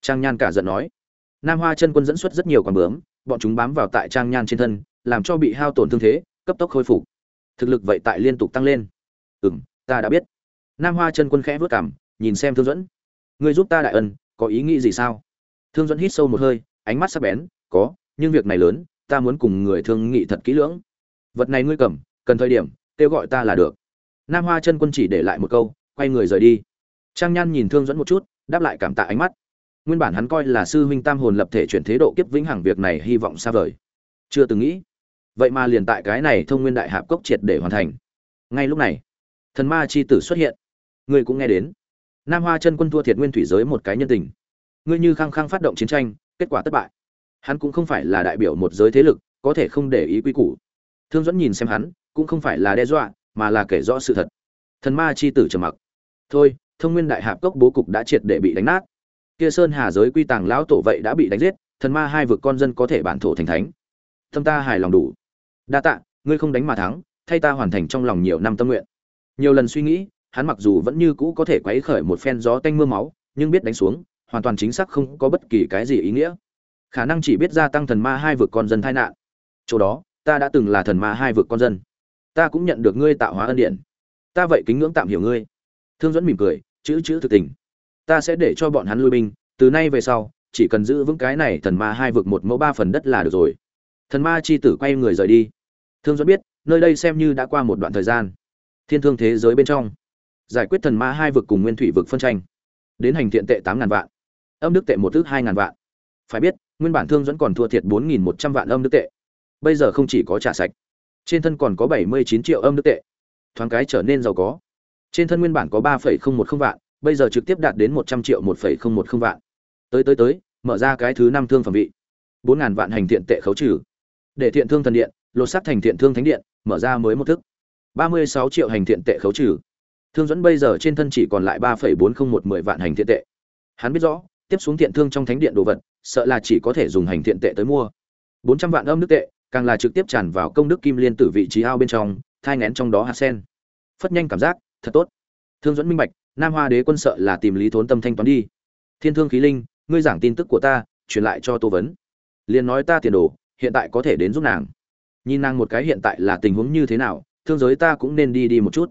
Trang nhan cả giận nói. Nam hoa chân quân dẫn xuất rất nhiều con bướm, bọn chúng bám vào tại trang nhan trên thân, làm cho bị hao tổn thương thế, cấp tốc khôi phục. Thực lực vậy tại liên tục tăng lên. Ừ m ta đã biết. Nam hoa chân quân khẽ vớt cảm nhìn xem thương dẫn người giúp ta đại ân, có ý nghĩ gì sao? Thương dẫn hít sâu một hơi, ánh mắt sắc bén, có, nhưng việc này lớn, ta muốn cùng người thương nghị thật kỹ lưỡng vật này ngươi cầm, cần thời điểm, kêu gọi ta là được. Nam hoa chân quân chỉ để lại một câu, quay người rời đi. Trang nhan nhìn thương dẫn một chút, đáp lại cảm tạ ánh mắt. Nguyên bản hắn coi là sư huynh tam hồn lập thể chuyển thế độ kiếp vĩnh hằng việc này hy vọng xa vời. Chưa từng nghĩ. Vậy mà liền tại cái này thông nguyên đại hạp cốc triệt để hoàn thành. Ngay lúc này, thần ma chi tử xuất hiện. Ngươi cũng nghe đến. Nam hoa chân quân thua thiệt nguyên thủy giới một cái nhân tình. Ngươi như khăng khăng phát động chiến tranh, kết quả thất bại. Hắn cũng không phải là đại biểu một giới thế lực, có thể không để ý quy củ thương dẫn nhìn xem hắn, cũng không phải là đe dọa, mà là kể rõ sự thật. Thần ma chi tử trầm mặc. Thôi, thông nguyên đại hạp cốc bố cục đã triệt để bị đánh nát. Kia sơn hà giới quy tàng lão tổ vậy đã bị đánh giết, thần ma hai vực con dân có thể bản thổ thành thánh. Tâm ta hài lòng đủ. Đa tạ, ngươi không đánh mà thắng, thay ta hoàn thành trong lòng nhiều năm tâm nguyện. Nhiều lần suy nghĩ, hắn mặc dù vẫn như cũ có thể quấy khởi một phen gió tanh mưa máu, nhưng biết đánh xuống, hoàn toàn chính xác không có bất kỳ cái gì ý nghĩa. Khả năng chỉ biết gia tăng thần ma hai vực con dân tai nạn. Chỗ đó ta đã từng là thần ma hai vực con dân. Ta cũng nhận được ngươi tạo hóa ân điện ta vậy kính ngưỡng tạm hiểu ngươi. Thương dẫn mỉm cười, chữ chữ thực tình. Ta sẽ để cho bọn hắn lui binh, từ nay về sau, chỉ cần giữ vững cái này thần ma hai vực một mẫu ba phần đất là được rồi. Thần ma chi tử quay người rời đi. Thương dẫn biết, nơi đây xem như đã qua một đoạn thời gian. Thiên thương thế giới bên trong, giải quyết thần ma hai vực cùng nguyên thủy vực phân tranh, đến hành thiện tệ tám ngàn vạn, âm đức tệ một thước hai ngàn vạn. Phải biết, nguyên bản thương dẫn còn thua thiệt bốn nghìn một trăm vạn âm đức tệ bây giờ không chỉ có trả sạch, trên thân còn có bảy mươi chín triệu âm nước tệ. Thoáng cái trở nên giàu có. Trên thân nguyên bản có ba phẩy không một không vạn, bây giờ trực tiếp đạt đến một trăm triệu, một phẩy không một không vạn. Tới tới tới, mở ra cái thứ năm thương phẩm vị. bốn ngàn vạn hành thiện tệ khấu trừ. Để thiện thương thần điện, lột xác thành thiện thương thánh điện, mở ra mới một thức. ba mươi sáu triệu hành thiện tệ khấu trừ. Thương dẫn bây giờ trên thân chỉ còn lại ba phẩy bốn không một mười vạn hành thiện tệ. Hắn biết rõ, tiếp xuống thiện thương trong thánh điện đồ vật, sợ là chỉ có thể dùng hành thiện tệ tới mua. bốn trăm vạn âm nước tệ càng là trực tiếp tràn vào công đức kim liên tử vị trí ao bên trong, thai ngén trong đó hạt sen. Phất nhanh cảm giác, thật tốt. Thương dẫn minh bạch, nam hoa đế quân sợ là tìm lý thốn tâm thanh toán đi. Thiên thương khí linh, ngươi giảng tin tức của ta, truyền lại cho tô vấn. Liền nói ta tiền đồ, hiện tại có thể đến giúp nàng. Nhìn nàng một cái hiện tại là tình huống như thế nào, thương giới ta cũng nên đi đi một chút.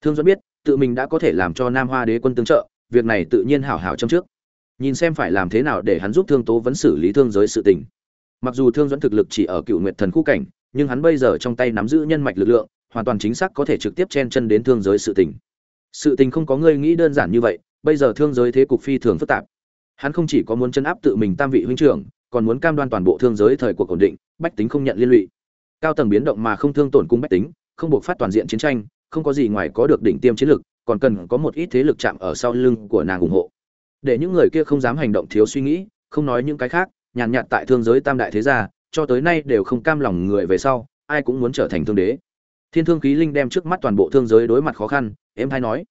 Thương dẫn biết, tự mình đã có thể làm cho nam hoa đế quân tương trợ, việc này tự nhiên hảo hảo trong trước. Nhìn xem phải làm thế nào để hắn giúp thương tố vấn xử lý thương giới sự tình mặc dù thương dẫn thực lực chỉ ở cựu nguyệt thần khu cảnh, nhưng hắn bây giờ trong tay nắm giữ nhân mạch lực lượng, hoàn toàn chính xác có thể trực tiếp chen chân đến thương giới sự tình. Sự tình không có ngươi nghĩ đơn giản như vậy, bây giờ thương giới thế cục phi thường phức tạp. Hắn không chỉ có muốn chân áp tự mình tam vị huynh trưởng, còn muốn cam đoan toàn bộ thương giới thời cuộc ổn định, bách tính không nhận liên lụy. Cao tầng biến động mà không thương tổn cung bách tính, không buộc phát toàn diện chiến tranh, không có gì ngoài có được đỉnh tiêm chiến lực, còn cần có một ít thế lực chạm ở sau lưng của nàng ủng hộ. Để những người kia không dám hành động thiếu suy nghĩ, không nói những cái khác nhàn nhạt tại thương giới tam đại thế gia, cho tới nay đều không cam lòng người về sau, ai cũng muốn trở thành thương đế. Thiên thương khí linh đem trước mắt toàn bộ thương giới đối mặt khó khăn em hay nói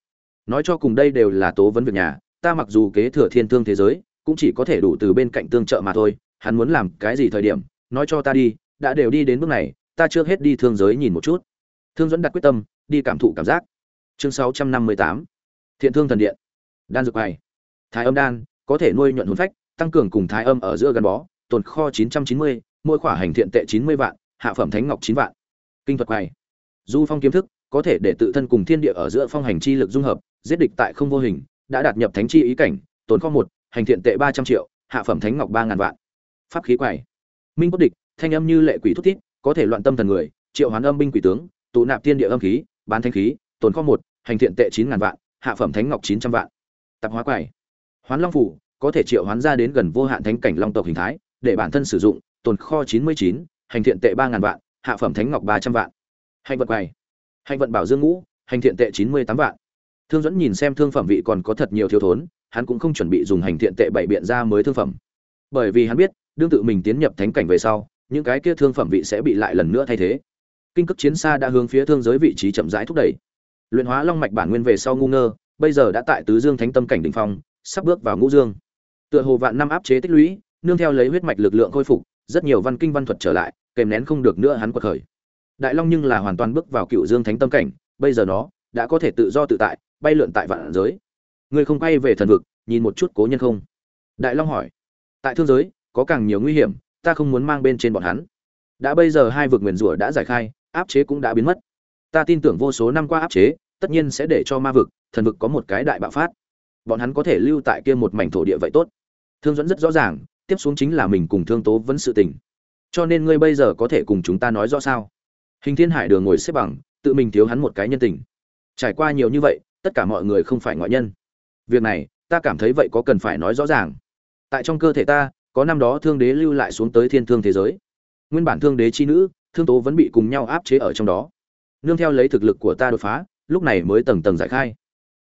nói cho cùng đây đều là tố vấn việc nhà, ta mặc dù kế thừa thiên thương thế giới, cũng chỉ có thể đủ từ bên cạnh tương trợ mà thôi, hắn muốn làm cái gì thời điểm, nói cho ta đi, đã đều đi đến bước này, ta chưa hết đi thương giới nhìn một chút. Thương dẫn đặt quyết tâm, đi cảm thụ cảm giác. Chương 658 thiện thương thần điện. Đan dược này thái âm đan, có thể nuôi nhuận hồn phách tăng cường cùng thái âm ở giữa gắn bó tồn kho 990, mỗi khỏa hành thiện tệ 90 vạn hạ phẩm thánh ngọc 9 vạn. Kinh thuật này du phong kiếm thức có thể để tự thân cùng thiên địa ở giữa phong hành chi lực dung hợp giết địch tại không vô hình đã đạt nhập thánh chi ý cảnh tồn kho một hành thiện tệ ba trăm triệu hạ phẩm thánh ngọc ba ngàn vạn. Pháp khí quầy minh bất địch thanh âm như lệ quỷ thúc thiết có thể loạn tâm thần người triệu hoán âm binh quỷ tướng tụ nạp thiên địa âm khí bán thanh khí tồn kho một hành thiện tệ chín ngàn vạn hạ phẩm thánh ngọc chín trăm vạn. Tạp hóa quầy hoán long phủ có thể triệu hoán ra đến gần vô hạn thánh cảnh long tộc hình thái, để bản thân sử dụng, tồn kho chín mươi chín, hành thiện tệ ba ngàn vạn, hạ phẩm thánh ngọc ba trăm vạn. Hành vận quầy. Hành vận bảo dương ngũ, hành thiện tệ chín mươi tám vạn. Thương dẫn nhìn xem thương phẩm vị còn có thật nhiều thiếu thốn, hắn cũng không chuẩn bị dùng hành thiện tệ bảy biện ra mới thương phẩm. Bởi vì hắn biết, đương tự mình tiến nhập thánh cảnh về sau, những cái kia thương phẩm vị sẽ bị lại lần nữa thay thế. Kinh cấp chiến xa đã hướng phía thương giới vị trí chậm rãi thúc đẩy. Luyện hóa long mạch bản nguyên về sau ngu ngơ, bây giờ đã tại tứ dương thánh tâm cảnh đỉnh phong, sắp bước vào ngũ dương tựa hồ vạn năm áp chế tích lũy, nương theo lấy huyết mạch lực lượng khôi phục, rất nhiều văn kinh văn thuật trở lại, kèm nén không được nữa hắn quật khởi. Đại long nhưng là hoàn toàn bước vào cựu dương thánh tâm cảnh, bây giờ nó đã có thể tự do tự tại, bay lượn tại vạn giới. Ngươi không quay về thần vực, nhìn một chút cố nhân không? Đại long hỏi. Tại thương giới, có càng nhiều nguy hiểm, ta không muốn mang bên trên bọn hắn. Đã bây giờ hai vực nguyền rủa đã giải khai, áp chế cũng đã biến mất. Ta tin tưởng vô số năm qua áp chế, tất nhiên sẽ để cho ma vực, thần vực có một cái đại bạo phát. Bọn hắn có thể lưu tại kia một mảnh thổ địa vậy tốt thương dẫn rất rõ ràng, tiếp xuống chính là mình cùng thương tố vẫn sự tình. Cho nên ngươi bây giờ có thể cùng chúng ta nói rõ sao? Hình thiên hải đường ngồi xếp bằng, tự mình thiếu hắn một cái nhân tình. Trải qua nhiều như vậy, tất cả mọi người không phải ngoại nhân. Việc này, ta cảm thấy vậy có cần phải nói rõ ràng. Tại trong cơ thể ta, có năm đó thương đế lưu lại xuống tới thiên thương thế giới. Nguyên bản thương đế chi nữ, thương tố vẫn bị cùng nhau áp chế ở trong đó. Nương theo lấy thực lực của ta đột phá, lúc này mới tầng tầng giải khai.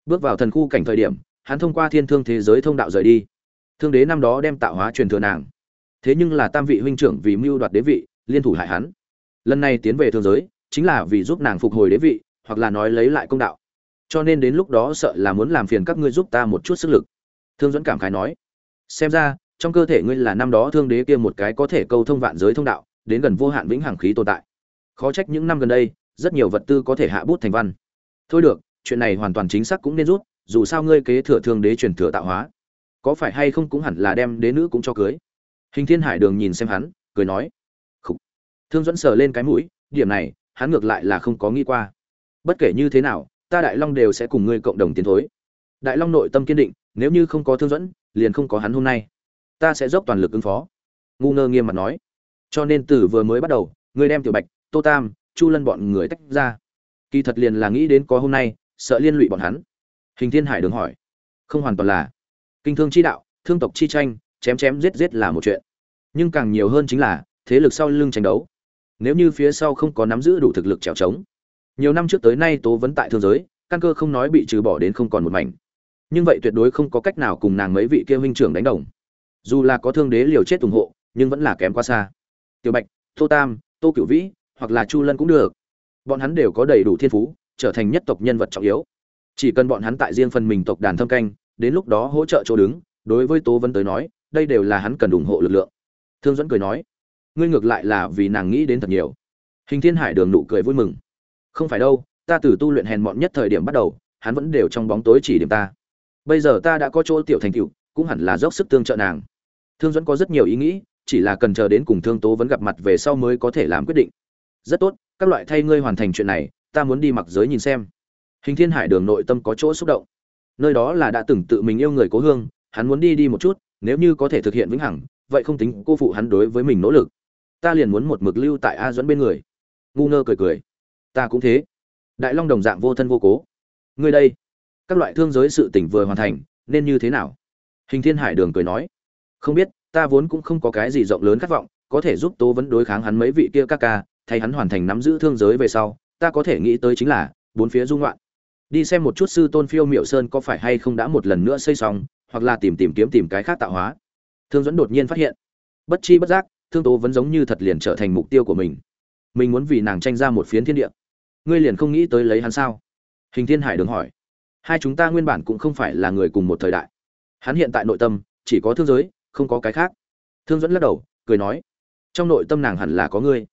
Bước vào thần khu cảnh thời điểm, hắn thông qua thiên thương thế giới thông đạo rời đi thương đế năm đó đem tạo hóa truyền thừa nàng. Thế nhưng là tam vị huynh trưởng vì mưu đoạt đế vị, liên thủ hại hắn. Lần này tiến về thương giới, chính là vì giúp nàng phục hồi đế vị, hoặc là nói lấy lại công đạo. Cho nên đến lúc đó sợ là muốn làm phiền các ngươi giúp ta một chút sức lực. Thương dẫn cảm khái nói, xem ra, trong cơ thể ngươi là năm đó thương đế kia một cái có thể câu thông vạn giới thông đạo, đến gần vô hạn vĩnh hằng khí tồn tại. Khó trách những năm gần đây, rất nhiều vật tư có thể hạ bút thành văn. Thôi được, chuyện này hoàn toàn chính xác cũng nên rút, dù sao ngươi kế thừa thương đế truyền thừa tạo hóa có phải hay không cũng hẳn là đem đế nữ cũng cho cưới? Hình thiên hải đường nhìn xem hắn, cười nói Khủ. thương dẫn sờ lên cái mũi, điểm này, hắn ngược lại là không có nghĩ qua. Bất kể như thế nào, ta đại long đều sẽ cùng ngươi cộng đồng tiến thối. Đại long nội tâm kiên định, nếu như không có thương dẫn liền không có hắn hôm nay. Ta sẽ dốc toàn lực ứng phó. Ngu ngơ nghiêm mặt nói, cho nên từ vừa mới bắt đầu, ngươi đem tiểu bạch, tô tam, chu lân bọn người tách ra. Kỳ thật liền là nghĩ đến có hôm nay, sợ liên lụy bọn hắn. Hình thiên hải đường hỏi, không hoàn toàn là kinh thương chi đạo, thương tộc chi tranh, chém chém giết giết là một chuyện. Nhưng càng nhiều hơn chính là, thế lực sau lưng tranh đấu. Nếu như phía sau không có nắm giữ đủ thực lực trèo trống. Nhiều năm trước tới nay tố vẫn tại thương giới, căn cơ không nói bị trừ bỏ đến không còn một mảnh. Nhưng vậy tuyệt đối không có cách nào cùng nàng mấy vị kia huynh trưởng đánh đồng. Dù là có thương đế liều chết ủng hộ, nhưng vẫn là kém quá xa. Tiểu bạch, tô tam, tô cửu vĩ, hoặc là chu lân cũng được. Bọn hắn đều có đầy đủ thiên phú, trở thành nhất tộc nhân vật trọng yếu. Chỉ cần bọn hắn tại riêng phần mình tộc đàn thâm canh đến lúc đó hỗ trợ chỗ đứng, đối với tố vân tới nói, đây đều là hắn cần ủng hộ lực lượng. Thương dẫn cười nói, ngươi ngược lại là vì nàng nghĩ đến thật nhiều. Hình thiên hải đường nụ cười vui mừng. Không phải đâu, ta từ tu luyện hèn mọn nhất thời điểm bắt đầu, hắn vẫn đều trong bóng tối chỉ điểm ta. Bây giờ ta đã có chỗ tiểu thành cựu cũng hẳn là dốc sức tương trợ nàng. Thương dẫn có rất nhiều ý nghĩ, chỉ là cần chờ đến cùng thương tố vẫn gặp mặt về sau mới có thể làm quyết định. Rất tốt, các loại thay ngươi hoàn thành chuyện này, ta muốn đi mặc giới nhìn xem. Hình thiên hải đường nội tâm có chỗ xúc động nơi đó là đã từng tự mình yêu người cố hương, hắn muốn đi đi một chút, nếu như có thể thực hiện vĩnh hằng, vậy không tính cô phụ hắn đối với mình nỗ lực. Ta liền muốn một mực lưu tại a dẫn bên người. Ngu ngơ cười cười. Ta cũng thế. Đại long đồng dạng vô thân vô cố. Ngươi đây, các loại thương giới sự tỉnh vừa hoàn thành, nên như thế nào? Hình thiên hải đường cười nói. Không biết, ta vốn cũng không có cái gì rộng lớn khát vọng, có thể giúp tố vấn đối kháng hắn mấy vị kia các ca, thay hắn hoàn thành nắm giữ thương giới về sau, ta có thể nghĩ tới chính là bốn phía dung loạn đi xem một chút sư tôn phiêu miệu sơn có phải hay không đã một lần nữa xây xong, hoặc là tìm tìm kiếm tìm cái khác tạo hóa. Thương dẫn đột nhiên phát hiện, bất chi bất giác, thương tố vẫn giống như thật liền trở thành mục tiêu của mình. Mình muốn vì nàng tranh ra một phiến thiên địa. Ngươi liền không nghĩ tới lấy hắn sao? Hình thiên hải đường hỏi. Hai chúng ta nguyên bản cũng không phải là người cùng một thời đại. Hắn hiện tại nội tâm, chỉ có thương giới, không có cái khác. Thương dẫn lắc đầu, cười nói. Trong nội tâm nàng hẳn là có ngươi.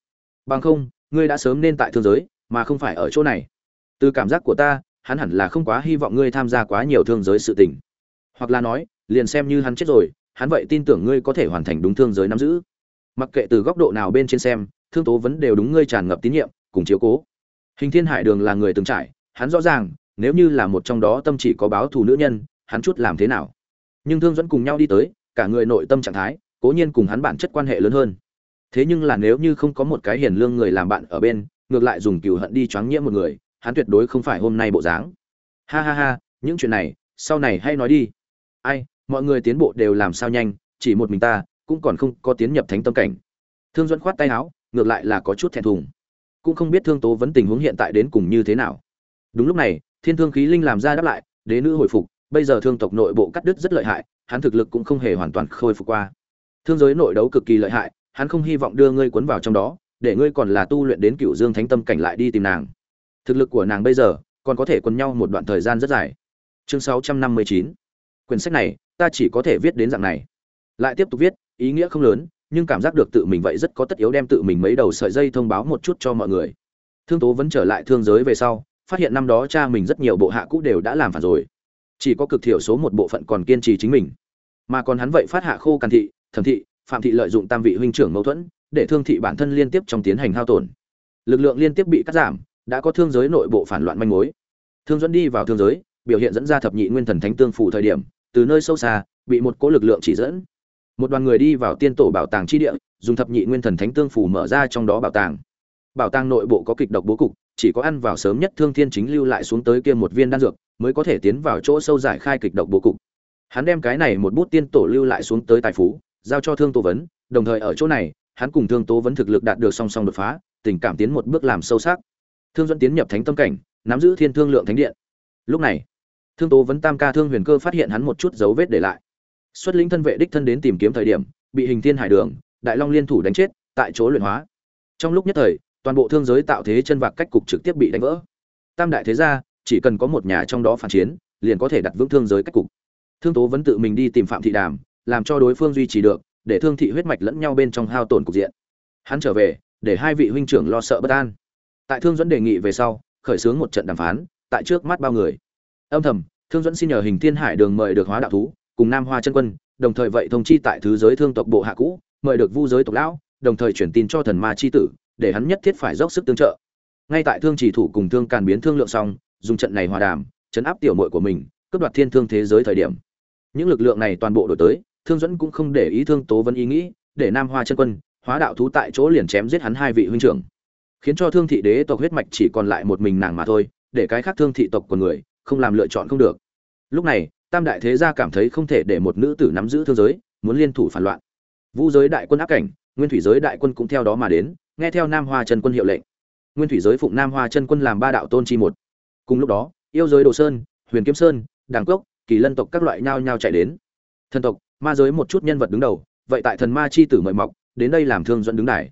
Bằng không, ngươi đã sớm nên tại thương giới, mà không phải ở chỗ này. Từ cảm giác của ta hắn hẳn là không quá hy vọng ngươi tham gia quá nhiều thương giới sự tình. Hoặc là nói, liền xem như hắn chết rồi, hắn vậy tin tưởng ngươi có thể hoàn thành đúng thương giới nắm giữ. Mặc kệ từ góc độ nào bên trên xem, thương tố vẫn đều đúng ngươi tràn ngập tín nhiệm, cùng chiếu cố. Hình thiên hải đường là người từng trải, hắn rõ ràng, nếu như là một trong đó tâm chỉ có báo thù nữ nhân, hắn chút làm thế nào? Nhưng thương dẫn cùng nhau đi tới, cả người nội tâm trạng thái, cố nhiên cùng hắn bản chất quan hệ lớn hơn. Thế nhưng là nếu như không có một cái hiền lương người làm bạn ở bên, ngược lại dùng cừu hận đi choáng nhiễm một người hắn tuyệt đối không phải hôm nay bộ dáng. Ha ha ha, những chuyện này, sau này hay nói đi. Ai, mọi người tiến bộ đều làm sao nhanh, chỉ một mình ta, cũng còn không có tiến nhập thánh tâm cảnh. Thương dẫn khoát tay áo, ngược lại là có chút thẹn thùng. Cũng không biết thương tố vấn tình huống hiện tại đến cùng như thế nào. Đúng lúc này, thiên thương khí linh làm ra đáp lại, đế nữ hồi phục, bây giờ thương tộc nội bộ cắt đứt rất lợi hại, hắn thực lực cũng không hề hoàn toàn khôi phục qua. Thương giới nội đấu cực kỳ lợi hại, hắn không hy vọng đưa ngươi cuốn vào trong đó, để ngươi còn là tu luyện đến cựu dương thánh tâm cảnh lại đi tìm nàng thực lực của nàng bây giờ còn có thể quấn nhau một đoạn thời gian rất dài. Chương 659 quyển sách này, ta chỉ có thể viết đến dạng này. Lại tiếp tục viết, ý nghĩa không lớn, nhưng cảm giác được tự mình vậy rất có tất yếu đem tự mình mấy đầu sợi dây thông báo một chút cho mọi người. Thương tố vẫn trở lại thương giới về sau, phát hiện năm đó cha mình rất nhiều bộ hạ cũ đều đã làm phản rồi. Chỉ có cực thiểu số một bộ phận còn kiên trì chính mình. Mà còn hắn vậy phát hạ khô càn thị, thẩm thị, phạm thị lợi dụng tam vị huynh trưởng mâu thuẫn, để thương thị bản thân liên tiếp trong tiến hành hao tổn. Lực lượng liên tiếp bị cắt giảm đã có thương giới nội bộ phản loạn manh mối. Thương dẫn đi vào thương giới, biểu hiện dẫn ra thập nhị nguyên thần thánh tương phủ thời điểm, từ nơi sâu xa, bị một cỗ lực lượng chỉ dẫn. Một đoàn người đi vào tiên tổ bảo tàng chi địa, dùng thập nhị nguyên thần thánh tương phủ mở ra trong đó bảo tàng. Bảo tàng nội bộ có kịch độc bố cục, chỉ có ăn vào sớm nhất thương thiên chính lưu lại xuống tới kia một viên đan dược, mới có thể tiến vào chỗ sâu giải khai kịch độc bố cục. Hắn đem cái này một bút tiên tổ lưu lại xuống tới tài phú, giao cho thương tố vấn, đồng thời ở chỗ này, hắn cùng thương tố vấn thực lực đạt được song song đột phá, tình cảm tiến một bước làm sâu sắc thương dẫn tiến nhập thánh tâm cảnh, nắm giữ thiên thương lượng thánh điện. Lúc này, thương tố vấn tam ca thương huyền cơ phát hiện hắn một chút dấu vết để lại. Xuất lĩnh thân vệ đích thân đến tìm kiếm thời điểm, bị hình thiên hải đường, đại long liên thủ đánh chết, tại chỗ luyện hóa. Trong lúc nhất thời, toàn bộ thương giới tạo thế chân vạc cách cục trực tiếp bị đánh vỡ. Tam đại thế gia, chỉ cần có một nhà trong đó phản chiến, liền có thể đặt vững thương giới cách cục. Thương tố vẫn tự mình đi tìm phạm thị đàm, làm cho đối phương duy trì được, để thương thị huyết mạch lẫn nhau bên trong hao tổn cục diện. Hắn trở về, để hai vị huynh trưởng lo sợ bất an tại thương dẫn đề nghị về sau, khởi xướng một trận đàm phán, tại trước mắt bao người. Âm thầm, thương dẫn xin nhờ hình thiên hải đường mời được hóa đạo thú, cùng nam hoa chân quân, đồng thời vậy thông chi tại thứ giới thương tộc bộ hạ cũ, mời được vu giới tộc lão, đồng thời chuyển tin cho thần ma chi tử, để hắn nhất thiết phải dốc sức tương trợ. Ngay tại thương chỉ thủ cùng thương càn biến thương lượng xong, dùng trận này hòa đàm, chấn áp tiểu muội của mình, cướp đoạt thiên thương thế giới thời điểm. Những lực lượng này toàn bộ đổi tới, thương dẫn cũng không để ý thương tố vấn ý nghĩ, để nam hoa chân quân, hóa đạo thú tại chỗ liền chém giết hắn hai vị huynh trưởng khiến cho thương thị đế tộc huyết mạch chỉ còn lại một mình nàng mà thôi, để cái khác thương thị tộc của người không làm lựa chọn không được. Lúc này, tam đại thế gia cảm thấy không thể để một nữ tử nắm giữ thương giới, muốn liên thủ phản loạn. Vũ giới đại quân áp cảnh, nguyên thủy giới đại quân cũng theo đó mà đến, nghe theo nam hoa chân quân hiệu lệnh. Nguyên thủy giới phụng nam hoa chân quân làm ba đạo tôn chi một. Cùng lúc đó, yêu giới đồ sơn, huyền kiếm sơn, đàng cốc, kỳ lân tộc các loại nhao nhao chạy đến. Thần tộc, ma giới một chút nhân vật đứng đầu, vậy tại thần ma chi tử mời mọc, đến đây làm thương dẫn đứng đài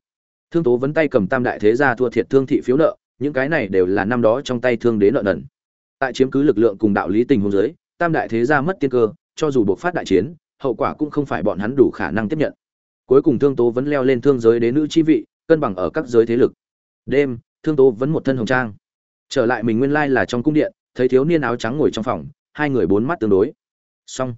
thương tố vấn tay cầm tam đại thế gia thua thiệt thương thị phiếu nợ, những cái này đều là năm đó trong tay thương đế nợ nần. Tại chiếm cứ lực lượng cùng đạo lý tình huống giới tam đại thế gia mất tiên cơ, cho dù buộc phát đại chiến, hậu quả cũng không phải bọn hắn đủ khả năng tiếp nhận. Cuối cùng thương tố vẫn leo lên thương giới đế nữ chi vị, cân bằng ở các giới thế lực. Đêm, thương tố vẫn một thân hồng trang. Trở lại mình nguyên lai là trong cung điện, thấy thiếu niên áo trắng ngồi trong phòng, hai người bốn mắt tương đối. Xong.